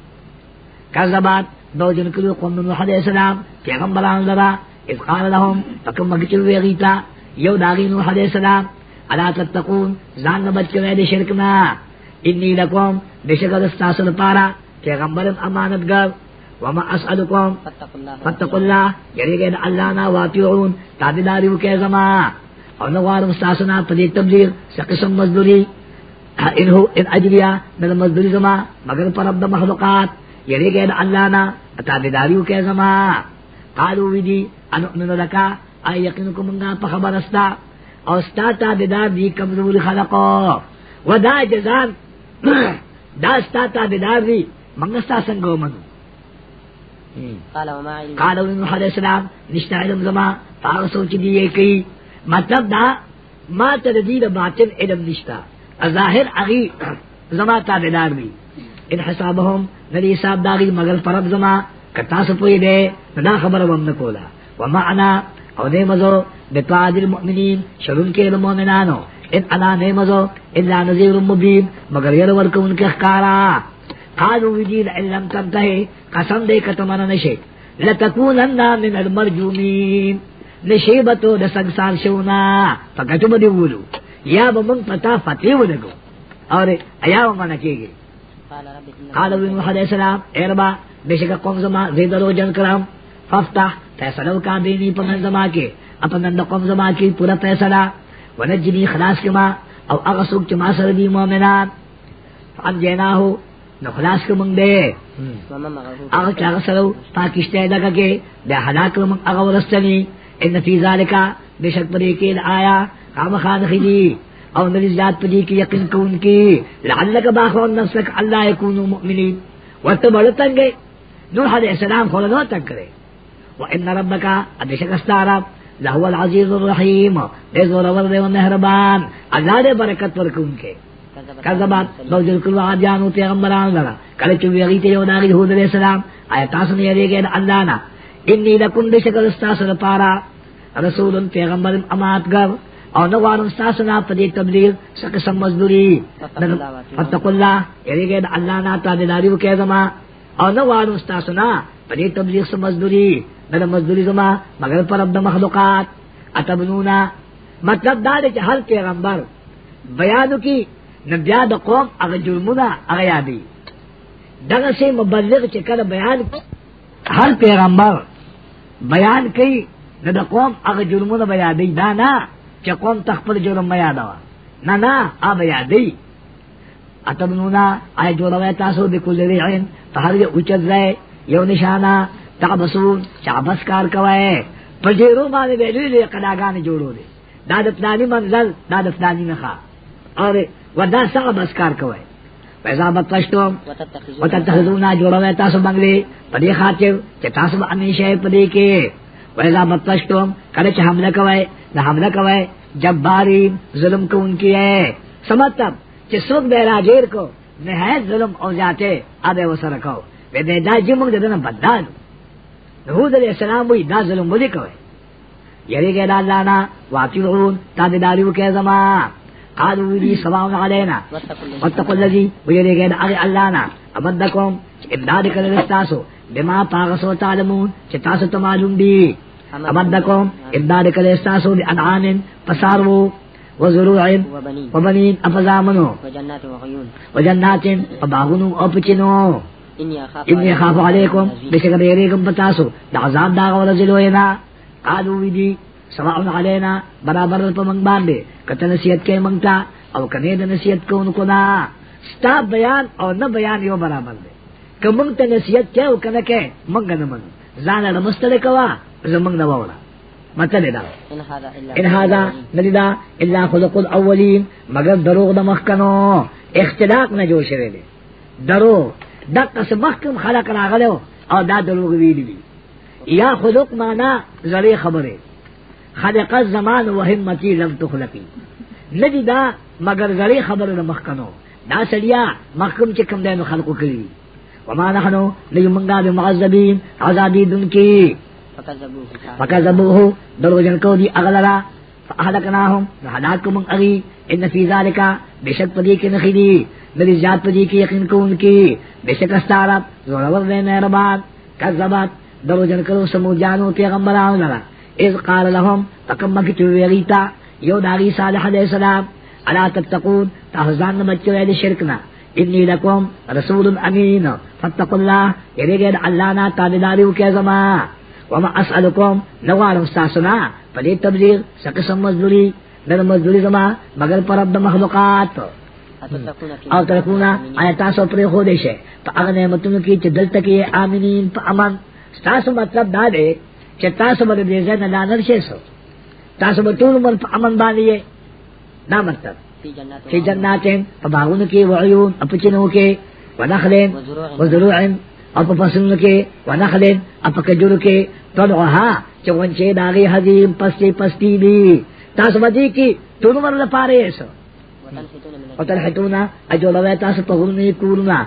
کذبات دو جن کلو قوم نوح علیہ السلام پیغمبران لرا، اذ قال لهم، فکم مگچل ویغیتا یو داغی نوح علیہ السلام، الا تتقون، زان نبچ کے وید شرکنا انی لکم بشکر استاسل پارا پیغمبرم امانت گر وما اسألکم، فاتقوا الله فتقوا اللہ یعنی کہ اللہ نا واتیعون تابداریو کے زما اور نوارم استاسنا پدی تبلیغ، سقسم مزدوری انہو ان اجریا من مزدوری زما مگر پر عبد مخلوقات یعنی کہ اللہ نا تابداریو کے زما قالو ویدی انؤمن لکا ای یقینکو منگا پا خبر استا او ستا تابدار دی کمزور خلقو و دا جزان دا ستا تابدار دی منگا سنگو منو قالو نوح علیہ السلام نشتا علم زما پاگ سوچ دیئے کئی مطلب دا ما تردید باطن علم نشتا ظاہر اغی زما تابدار بھی ان حسابهم ندی حساب داغی مگر فرب زما، کتا سپوئی دے، ندا خبر وم نکولا ومعنا او دے مزو بطاعد المؤمنین، شرون کے المؤمنانو ان انا نے مزو، الا نذیر مبین، مگر یر ورکو ان کے اخکارا. قالوا وجید ان لم تنتہی، قسم دے کتمن نشے لتکونن من المرجومین. نشیبتو دسنگسار شونا. فکتو بدی بولو. یا بمن پتا فتح ولگو اور ایا کیگی قال رب إنه قال نوح علیہ السلام اے ربا بے شک قوم زما زیدرو جن کرام. ففتح فیصلو کا بینی پمن زما کے. اپنند قوم زما کی پورا فیصلہ. ونجنی خلاص کما او اغسوک چما سر دی مومنان. فان جینا ہو نو خلاص کمنگ دے. ومن معه اغا چاغ سرو پاکشتے لگا کے. بے حلاک من اغا ورستنی. ان فی ذالکا بے شک پدے کے آیا. خام خان خیلی. او نبی ذات پدی کی یقین کون کی لعلک باخون نفسک اللہ یکونو مؤمنین. وقت بڑھتن گئے نوح علیہ السلام خولنو تک کرے. وان ربکا ابے شک استارب لہو العزیز الرحیم دے زور ور دے مہربان. اللہ دے برکت ورکون کے. کذبات لو جل کل عادیانو پیغمبران لرا کله چې ویږي ته یو داغي هود علیہ السلام. آیا تاسو نه یریږئ الله نه انی لکم بشکل استاسو لپارا رسول پیغمبر اماتگر او نو وارم استاسو نا پدی تبلیغ سم مزدوری. فتق اللہ. یریږئ د الله نه تابعداریو کې زما. او نو وارم استاسو نا پدی تبلیغ سم مزدوری. نه مزدوری زما مگر پر عبد مخلوقات. اتبنونا. مطلب دا دی چې هر پیغمبر بیانو کی نو بیا د قوم هغه جرمونه هغه یادي دغه سي مبلغ چې کله بیان هر پیغمبر بیان نو د قوم هغه جرمونه بیان دی دا قوم تخپل جرم ما یادوا نه نه هغه یادي اتبنونا آیا جوړوي تاسو د کل ریعين په هر یو اوچت ځای، یو نشانه تعبسون چابس کار کوي پجیرو باندې ویلې قلاګان جوړو دي دا د فلانی منزل، دا د فلانی نخا اور ودا سغه بس کار کوي پیسہ بتشتم وتتخذون وتتخذون جوړوي تاسو بنگلي پدې خاطر چې تاسو به همیشه پدې کې ویزا بتشتم کله چې حمله کوي نہ حمله کوي جباری ظلم کو ان کی ہے۔ سمجھتم چې څوک به راجیر کو نهایت ظلم او جاتے ابه وسره کو۔ به دې دا جی چې موږ دنه بدل نوح علیہ السلام وی دا ظلم ولي کوي یری کے کې دا الله نه واطیعون تابعداریو کې زما قالوا لي سلام علینا۔ واتقوا الذي واتقوا الذي ویری کې دا هغه الله نه امدکم چې امداد کړل تاسو بما پاغسو تعلمون چې تاسو ته معلوم دي. امدکم امداد کړل تاسو دي انعام پسارو وزروع وبنين. افزامنو وجنات وباغنو او پچنو إني أخاف ابن خاف علیکم بشکر یریکم پتاسو دا عذاب دا ورزلوینا قالو ویدی سواء علینا برابر پا منگ باندے کتا نصیحت کے منگتا او کنے دا نصیحت کو انکو نا ستا بیان او نہ بیان یو برابر دے کہ منگ تا نصیحت کے او کنے کے منگ نہ منگ۔ زانا رمستر کوا زمنگ نہ وورا مطلب دا ان هذا الا خلق الاولین۔ مگر دروغ د مخکنو اختلاق نه جوړ شوی دی دروغ د قس مخکم خلق راغلو او دا دروغ ویلی دي یا خلق معنا زری خبره خلق الزمان و همتی لم تخلقی۔ ندی دا مگر زری خبره د مخکنو دا سړیا مخکم چې کوم دینو خلقو کړی وما نحنو لیمنگا بمعذبین عذابی دن کی. فكذبوه تعالى فكذبوه درو جن کو دی اغلرا. فاهلكناهم هلاكم من اغي ان في ذلك بشک پدی کی نخیدی میری ذات پدی کی یقین کو ان کی. بشک استعرب زورور دے مہربان کذبت درو جن کرو سمو جانو پیغمبران لرا. اذ قال لهم تکم کی تو یو داغی صالح علیہ السلام، الا تتقون؟ تحزان بچو اے شرکنا انی لکم رسول امین فاتقوا اللہ یری گئے اللہ نا تابداریو کے زمان وما اسالکم نوار استاسنا پدې تبلیغ سقسم مزدوری نن مزدوری زما. مگر پر رب مخلوقات. أتتقون او ترکونا آیا تاسو پرې خو دې شه په هغه نعمتونو کې چې دلته کې امنین امن تاسو مطلب دا دی چې تاسو باندې دې ځای نه سو. تاسو به ټول عمر په امن باندې یې دا مطلب. فی جناتین په باغونو کې وعیون اپچنو کې ونخلین وزروع او په فصلونو کې ونخلین اپ کجورو کې طلعها چې ونچه داغي حزیم پستی پستی دی تاسو باندې کې ټول عمر لپاره یې سو وتنحتون من او تلحتونا اجولوه تاسو په غرونو کورنا.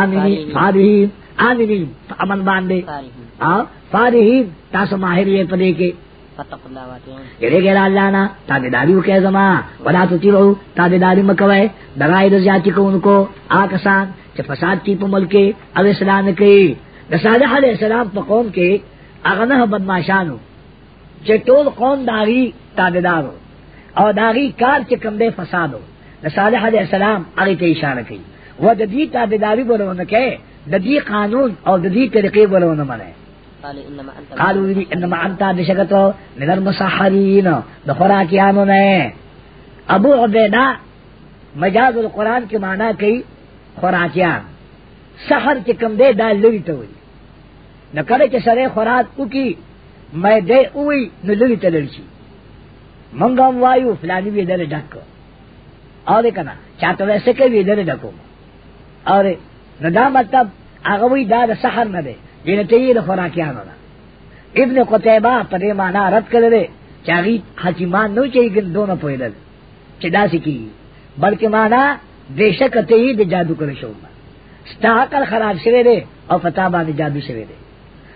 آمینی فارحین. آمینی امن فارهون او فارحین تاسو ماهر یې پدې یعنی کې فاتقوا الله واتقون یره ګر الله نه تابعداریو کې زما، ولا تطیعو تابعداری مکوي درای د ذاتی کوونکو آکسان چې فساد کی په ملک او اسلام کې د صالح علیہ السلام په قوم کې هغه نه بدمعشانو چې ټول قوم داغي تابعدارو، او داغي کار چې کوم دی فسادو۔ صالح علیہ السلام هغه ته اشاره کوي و د دې تابعداري ورونه کې د دې قانون او د دې طریقې ورونه منه قال إنما أنت قالوا لي انما انت بشکتو من المسحرین د خوراکیانو نه ابو عبیدہ مجاز القرآن کی معنی کئی خوراکیان سحر چې کم دے دا لوی ته وي نو کله چې سره خوراک وکي مې دې وي نو لوی ته لړشي منګه هم وایو فلانی وی دل ډک اور کنا چاته ویسے کوي دل ډکو اور نو دا مطلب وی دا سحر نه دی دینه ته یې د خوراکیانو نه ابن قتیبہ په دې رد کړل چاغي حکیمان نو چې ګن دونه پویدل چې دا سکی بلکې معنا بیشک ته یې د جادو کړی شو ستا عقل خراب شوی دی او فتا باندې جادو شوی دی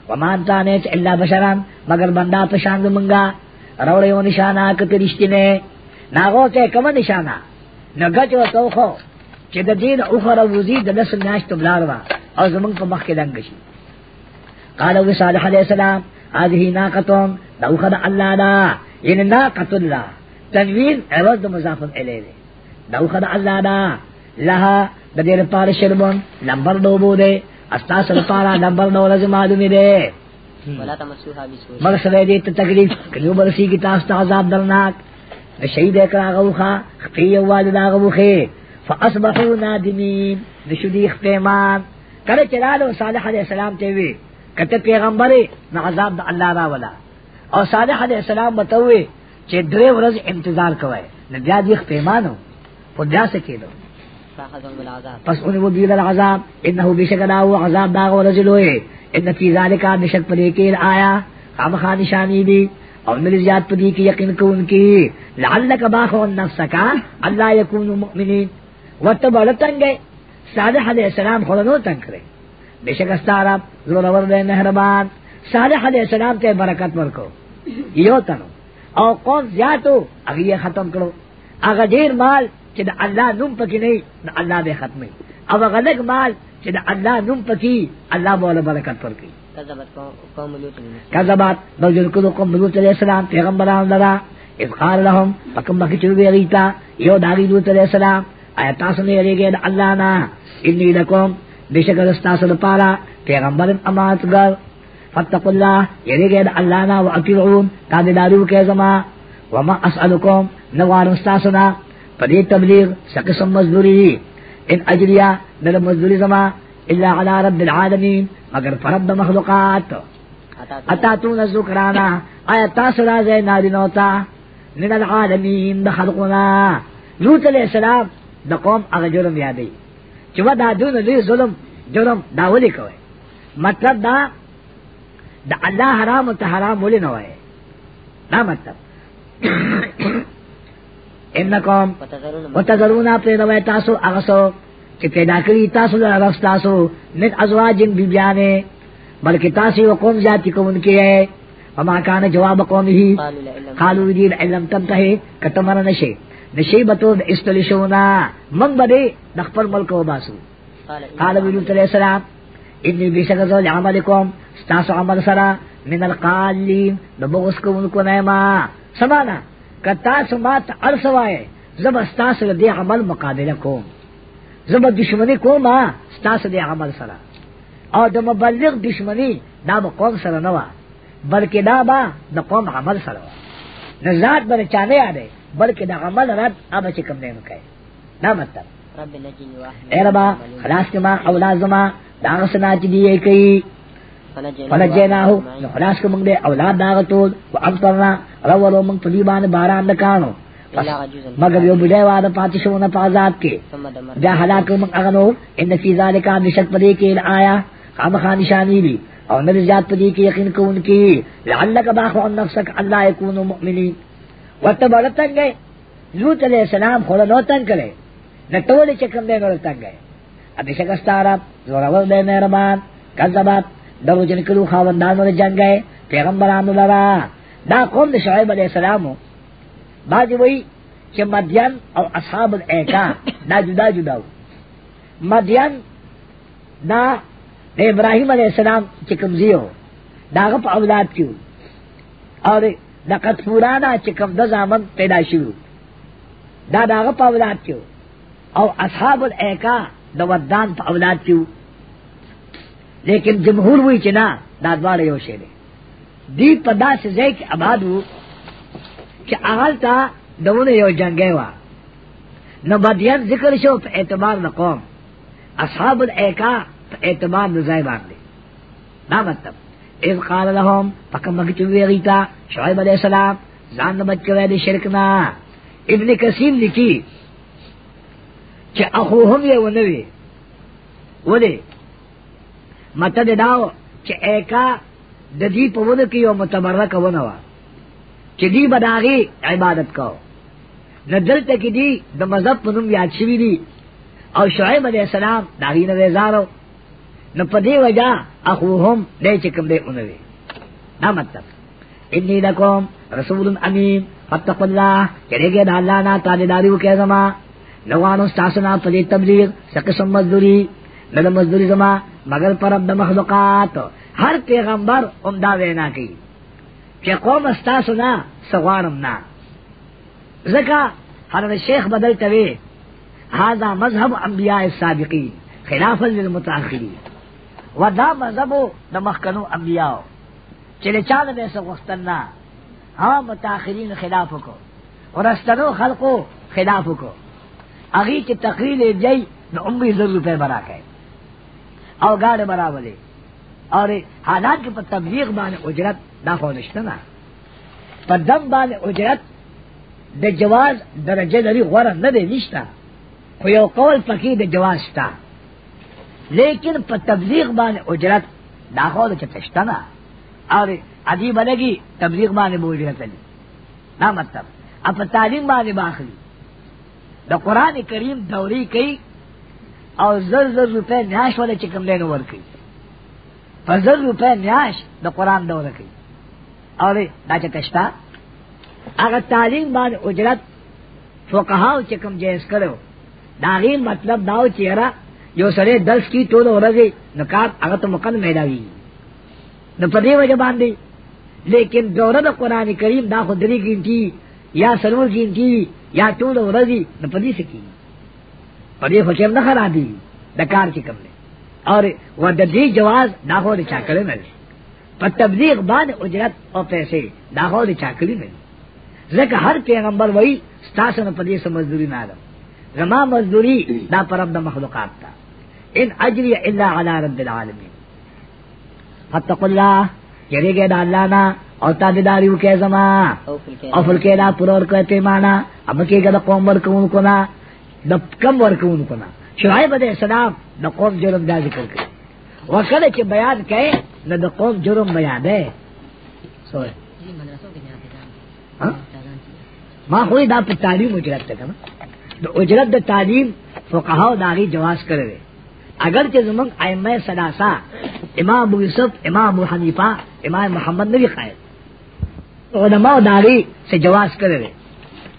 ومان تانه چې الا بشران، مگر بندا په شان منګه راوړې و نشانه کته رښتینه ناغو ته کوم نشانه نګچ و توخو چې دین اوخره وزي د نسل ناشت بلاروا او زمون په مخ کې دنګ شي قال ابو صالح علیہ السلام هذه ناقتون دوخد الله دا یعنی ناقت الله تنوین عوض مضاف الیه. دوخد الله دا لها د دې لپاره شربون نمبر دوبو دے استاس لپاره نمبر دو لازم معلومی دے ولا تمسوها بسوء مرسل دې ته تکلیف کلیو برسی کی تاسو ته عذاب درناک د شهید اکرا غوخه خفي والد غوخه فاصبحوا نادمين د شدي اختیمان کله چلالو صالح علیہ السلام ته وی کته پیغمبر نو عذاب د الله را ولا. او صالح علیہ السلام بتوي چې درې ورځې انتظار کوي نه بیا دې پیمانو په بیا څه کېدو پس انہیں وہ دیگر العذاب، انہو بشک داو عذاب داغ و رجل ہوئے. ان فی ذالکا بشک پدے کے آیا. خام خواہ نشانی دی اور ملی زیاد پدی کی یقین کو ان کی. لعلک باخو النفس کا اللہ یکون مؤمنین. واتبع تنگے صالح علیہ السلام خلنو تنگ کرے. بشک استارب زور ورد مہربان صالح علیہ السلام تے برکت ورکو۔ یو تنو او قوم زیادو اگی یہ ختم کرو۔ اگر دیر مال چې د الله نوم پکې نه د الله به ختمي او غلق مال چې د الله نوم پکې الله بوله برکت المرسلين. کذبات بوجل کلو قوم علیہ السلام پیغمبران لرا۔ اذ قال لهم پکم بکی بیغیتا یو داغی لوط علیہ السلام آیا دا اللہ نا؟ انی لکم بے بشک رستاسو پارا پیغمبر امانتگر فتقوا اللہ یعنی یریگے دا اللہ نا و اطیعون تابدارو کے زما وما اسألکم، نوار استاسنا. پدی تبلیغ سقسم مزدوری ان اجریا نل مزدوری زما الا علی رب العالمین، مگر فرد مخلوقات. أتاتون اتاتون الذکرانا، آیا تاسو راځي نارینو ته من العالمین د خلقنا لوط علیہ السلام د قوم هغه جرم یادې چې و دا دون لوی ظلم جرم دا ولي کوي مطلب دا د الله حرام ته حرام ولي نه وای دا مطلب انکم وتذرون ما وتذرونا پیدا تاسو هغه سو چې پیدا کړی تاسو له رب تاسو من ازواجن بیبیانه بلکہ تاسی و قوم ذاتی کو ان کے ہے وما کان جواب لئن لم قالوا دي علم تنتهي کتمر نشي نشي بتو استلشونا من بده د خپل ملک و باسو. قال ابن علیہ السلام انی بشک زول عملکم ستاسو عمل سرا من القالین. د بغس کو ان کو نیما سمانا کتا سمات ارسوائے زب ستاسو دی عمل مقابلہ کوم. زب دشمنی کوم ستاسو دی عمل سرا. او د مبلغ دشمنی دا به قوم سره نه وا بلکې دا با د قوم عمل سره وا نه ذات بر چانه یاده بلکې د عمل رد اب چې کوم نه کوي دا مطلب۔ اے ربا خلاص اولاد زما دا کوي فنجیناهو نو خلاص اولاد دا غتول او امطرنا رولو باران مگر یو بډای واده پاتې شو نه پازاد نو ان فی کې آیا خامخا نشانی دی او نبی ذات پدې کې یقین کوونکی لعلک باخو ان نفسک الله یکونو مؤمنین۔ وتبرتن گئے لوط علیہ السلام خود نو تنگ کرے۔ نہ ټول چې کوم دی نو تنگ گئے ابي شکستارا زورور دے مہربان۔ کذبات درو جن کلو خاوندانو نے جنگ گئے پیغمبرانو لرا دا قوم د شعیب علیہ السلام باج وئی چې مدین او اصحاب الایکا دا جدا جدا مدین دا د ابراهیم علیہ السلام چې کوم زیو داغه په اولاد کیو اور د قطفورانا چې کوم د زامن پیدا شوه دا داغه په اولاد کیو. او اصحاب الایکا د ودان په اولاد کیو. لیکن جمهور وی چې نه دا دواړه یو شی دی. دی په داسې ځای کې آباد وو اغل تا دونه یو جنگي وا. نو ذکر شو په اعتبار د قوم. اصحاب الایکا په اعتبار د ځای باندې دا مطلب. اذ قال لهم فکم مگی چوی غیتا شعیب علیہ السلام ځان بچ کړی د شرک نه ابن کثیر لیکي چې اخوهم یې ونوي ولې مته داو چې ایکا د دې په ونه کې یو متبرک ونه وا چې دی بداغي عبادت کو نه دلته کې دی د مذهب په نوم یاد شوی دی، او شعیب علیہ السلام داغي نه زارو نو په دې وجہ اخوهم دې چې کوم دې اونوي دا مطلب. انی لکم رسول امین. فتقوا الله چرګه د الله نه تابعداري وکړه زما. نوانو تاسو نه په دې تبلیغ سقسم مزدوری. نه مزدوری زما. مگر پر د مخلوقات. هر پیغمبر عمدہ وینا کوي چې قوم استاسو نه سغوانم نه زکا حضرت شیخ بدل توی هذا مذهب انبیاء السابقین خلافا للمتاخرین و دا مذهبو د مخکنو انبیاء چې له چا نه څه وختنا ها ہاں متاخرین خلاف کو. ورستنو خلقو خلاف کو. اغي چې تقریر جاي نو عمري زر روپے برا کړي او گاڑ برا برابرې اور حالات کې په تبلیغ باندې اجرت دا خو نشته دم باندې اجرت د جواز درجه لري غوړه نه دی نشتا. خو یو قول پکې د جواز شتا. لیکن په تبلیغ باندې اجرت، دا خو د چتشتا نه اور عجیب لگی تبلیغ باندې بو اجرت دی مطلب. اپ تعلیم باندې باخلی. د قران کریم دوری کوي او زر زر روپے نیاش والے چکم لینو ور کوي په زر روپے نیاش د قران دوره کوي اور دا چتشتا هغه تعلیم باندې اجرت فقهاو چې کوم جایز کړو مطلب داو چیرې یو سره درس کی ټول ورځي نکات هغه ته مقن میلاوي نو په دې وجه باندې لیکن دوره د قران کریم دا خو درې ګنټي یا سرور ګنټي یا ټول ورځي نو په دې سکی۔ په دې خو چې نه خرابي د کار چې کوم اور و د دې جواز دا خو د چا کړی نه په تبلیغ اجرت او پیسې دا خو د چا کړی نه ځکه هر پیغمبر وای ستاسو نه پدې سم مزدوری نه ده زما مزدوری دا پر رب مخلوقات تا۔ ان اجری الا علی رب العالمین۔ فتقوا الله یریګه د الله نه او تابعداري وکې زما او فی الکیل پرور کته معنا اب کې ګد قوم ورکون کو نا د کم ورکون کو نا۔ شعیب علیہ السلام د قوم جرم دا ذکر کړ وکړه چې بیان کړي نو د قوم جرم بیان ده سوې جی مدرسوں کے جہاں پہ تعلیم اجرت ته کنه د اجرت د تعلیم فقها داغي جواز کړی اگر چې زمونږ ائمه سلاسا امام ابو یوسف، امام ابو حنیفه امام محمد نبی قائد علماء داغي سے جواز کړی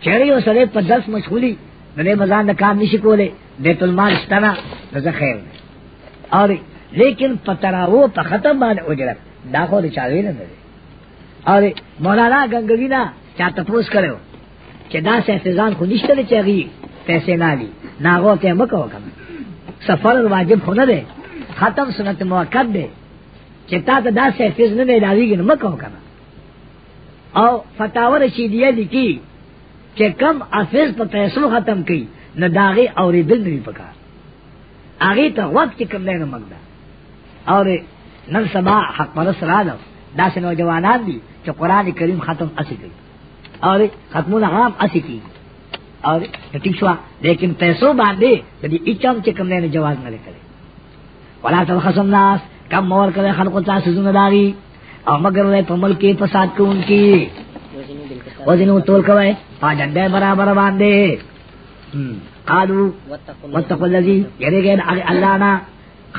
چیرې یو سره په درس مشغولي نه مزان د کار نشي کوله بیت المال استنا رضا خیر۔ دی. اور لیکن پتراو په ختم باندې اجرت، دا خو د چاوي نه اور مولانا گنگوینا چا تپوس کرو چې دا سه احتزام خو نشته لري چاغي پیسې نه دي ناغو ته مکو کنه سفر واجب خو نه دی. ختم سنت موقت دی. چې تا ته دا سه احتزام نه ملاویږي نو مکو کنه او فتاور رشیدیه لیکي چې کم افز په پیسو ختم کړي نه داغه اوریدل نه پکار. هغه ته وخت کم نه مګدا اور نن سبا حق پرس راځو دا سه نوجوانان دي چې قران کریم ختم اسی کوي. اور ختمون عام اسی کی اور ٹھیک شوا، لیکن پیسوں باندھے کبھی اچم چې کم نه جواز نه کړي ولا تبخسوا الناس، کم مور کړي خلق ته سزونه داغي او مگر له پمل کې فساد کوونکی وزنی بالکل وزنو تول کوي پا جنډه برابر باندې هم. قالو، واتقوا الذي یعنی يرجع الله نا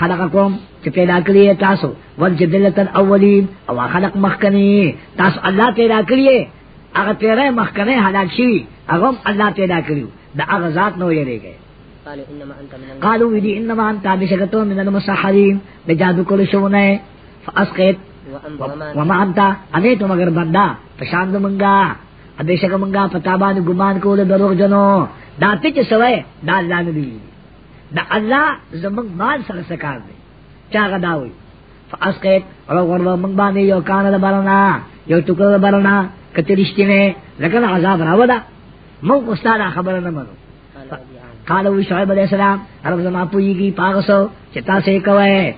خلقكم چې پیدا کړی تاسو۔ ول جدلت الاولین او خلق مخکنی۔ تاسو الله پیدا کړی هغه پیره مخکنی هلاک شي هغه الله پیدا کړیو دا هغه ذات نو من الم- قالوا ودي انما انت بشکتو من المسحرین د جادو فاسقط وأم- و- وما وما انت انے تو مگر بندا پشاند منگا ادیشک منگا پتابان گمان کول دروغ جنو۔ دا تچ سوئے دا اللہ نبی۔ دا اللہ زمنگ مال سر سکار دے۔ چا غداوی فاسقیت رو غرو منگ باندے یو کان دا برنا یو ٹکر دا برنا کتی رشتی میں لکن عذاب راو دا مو استادا خبر نہ منو. قالو شعیب علیہ السلام رب زما پوئی کی پاغسو چتا سے کوئے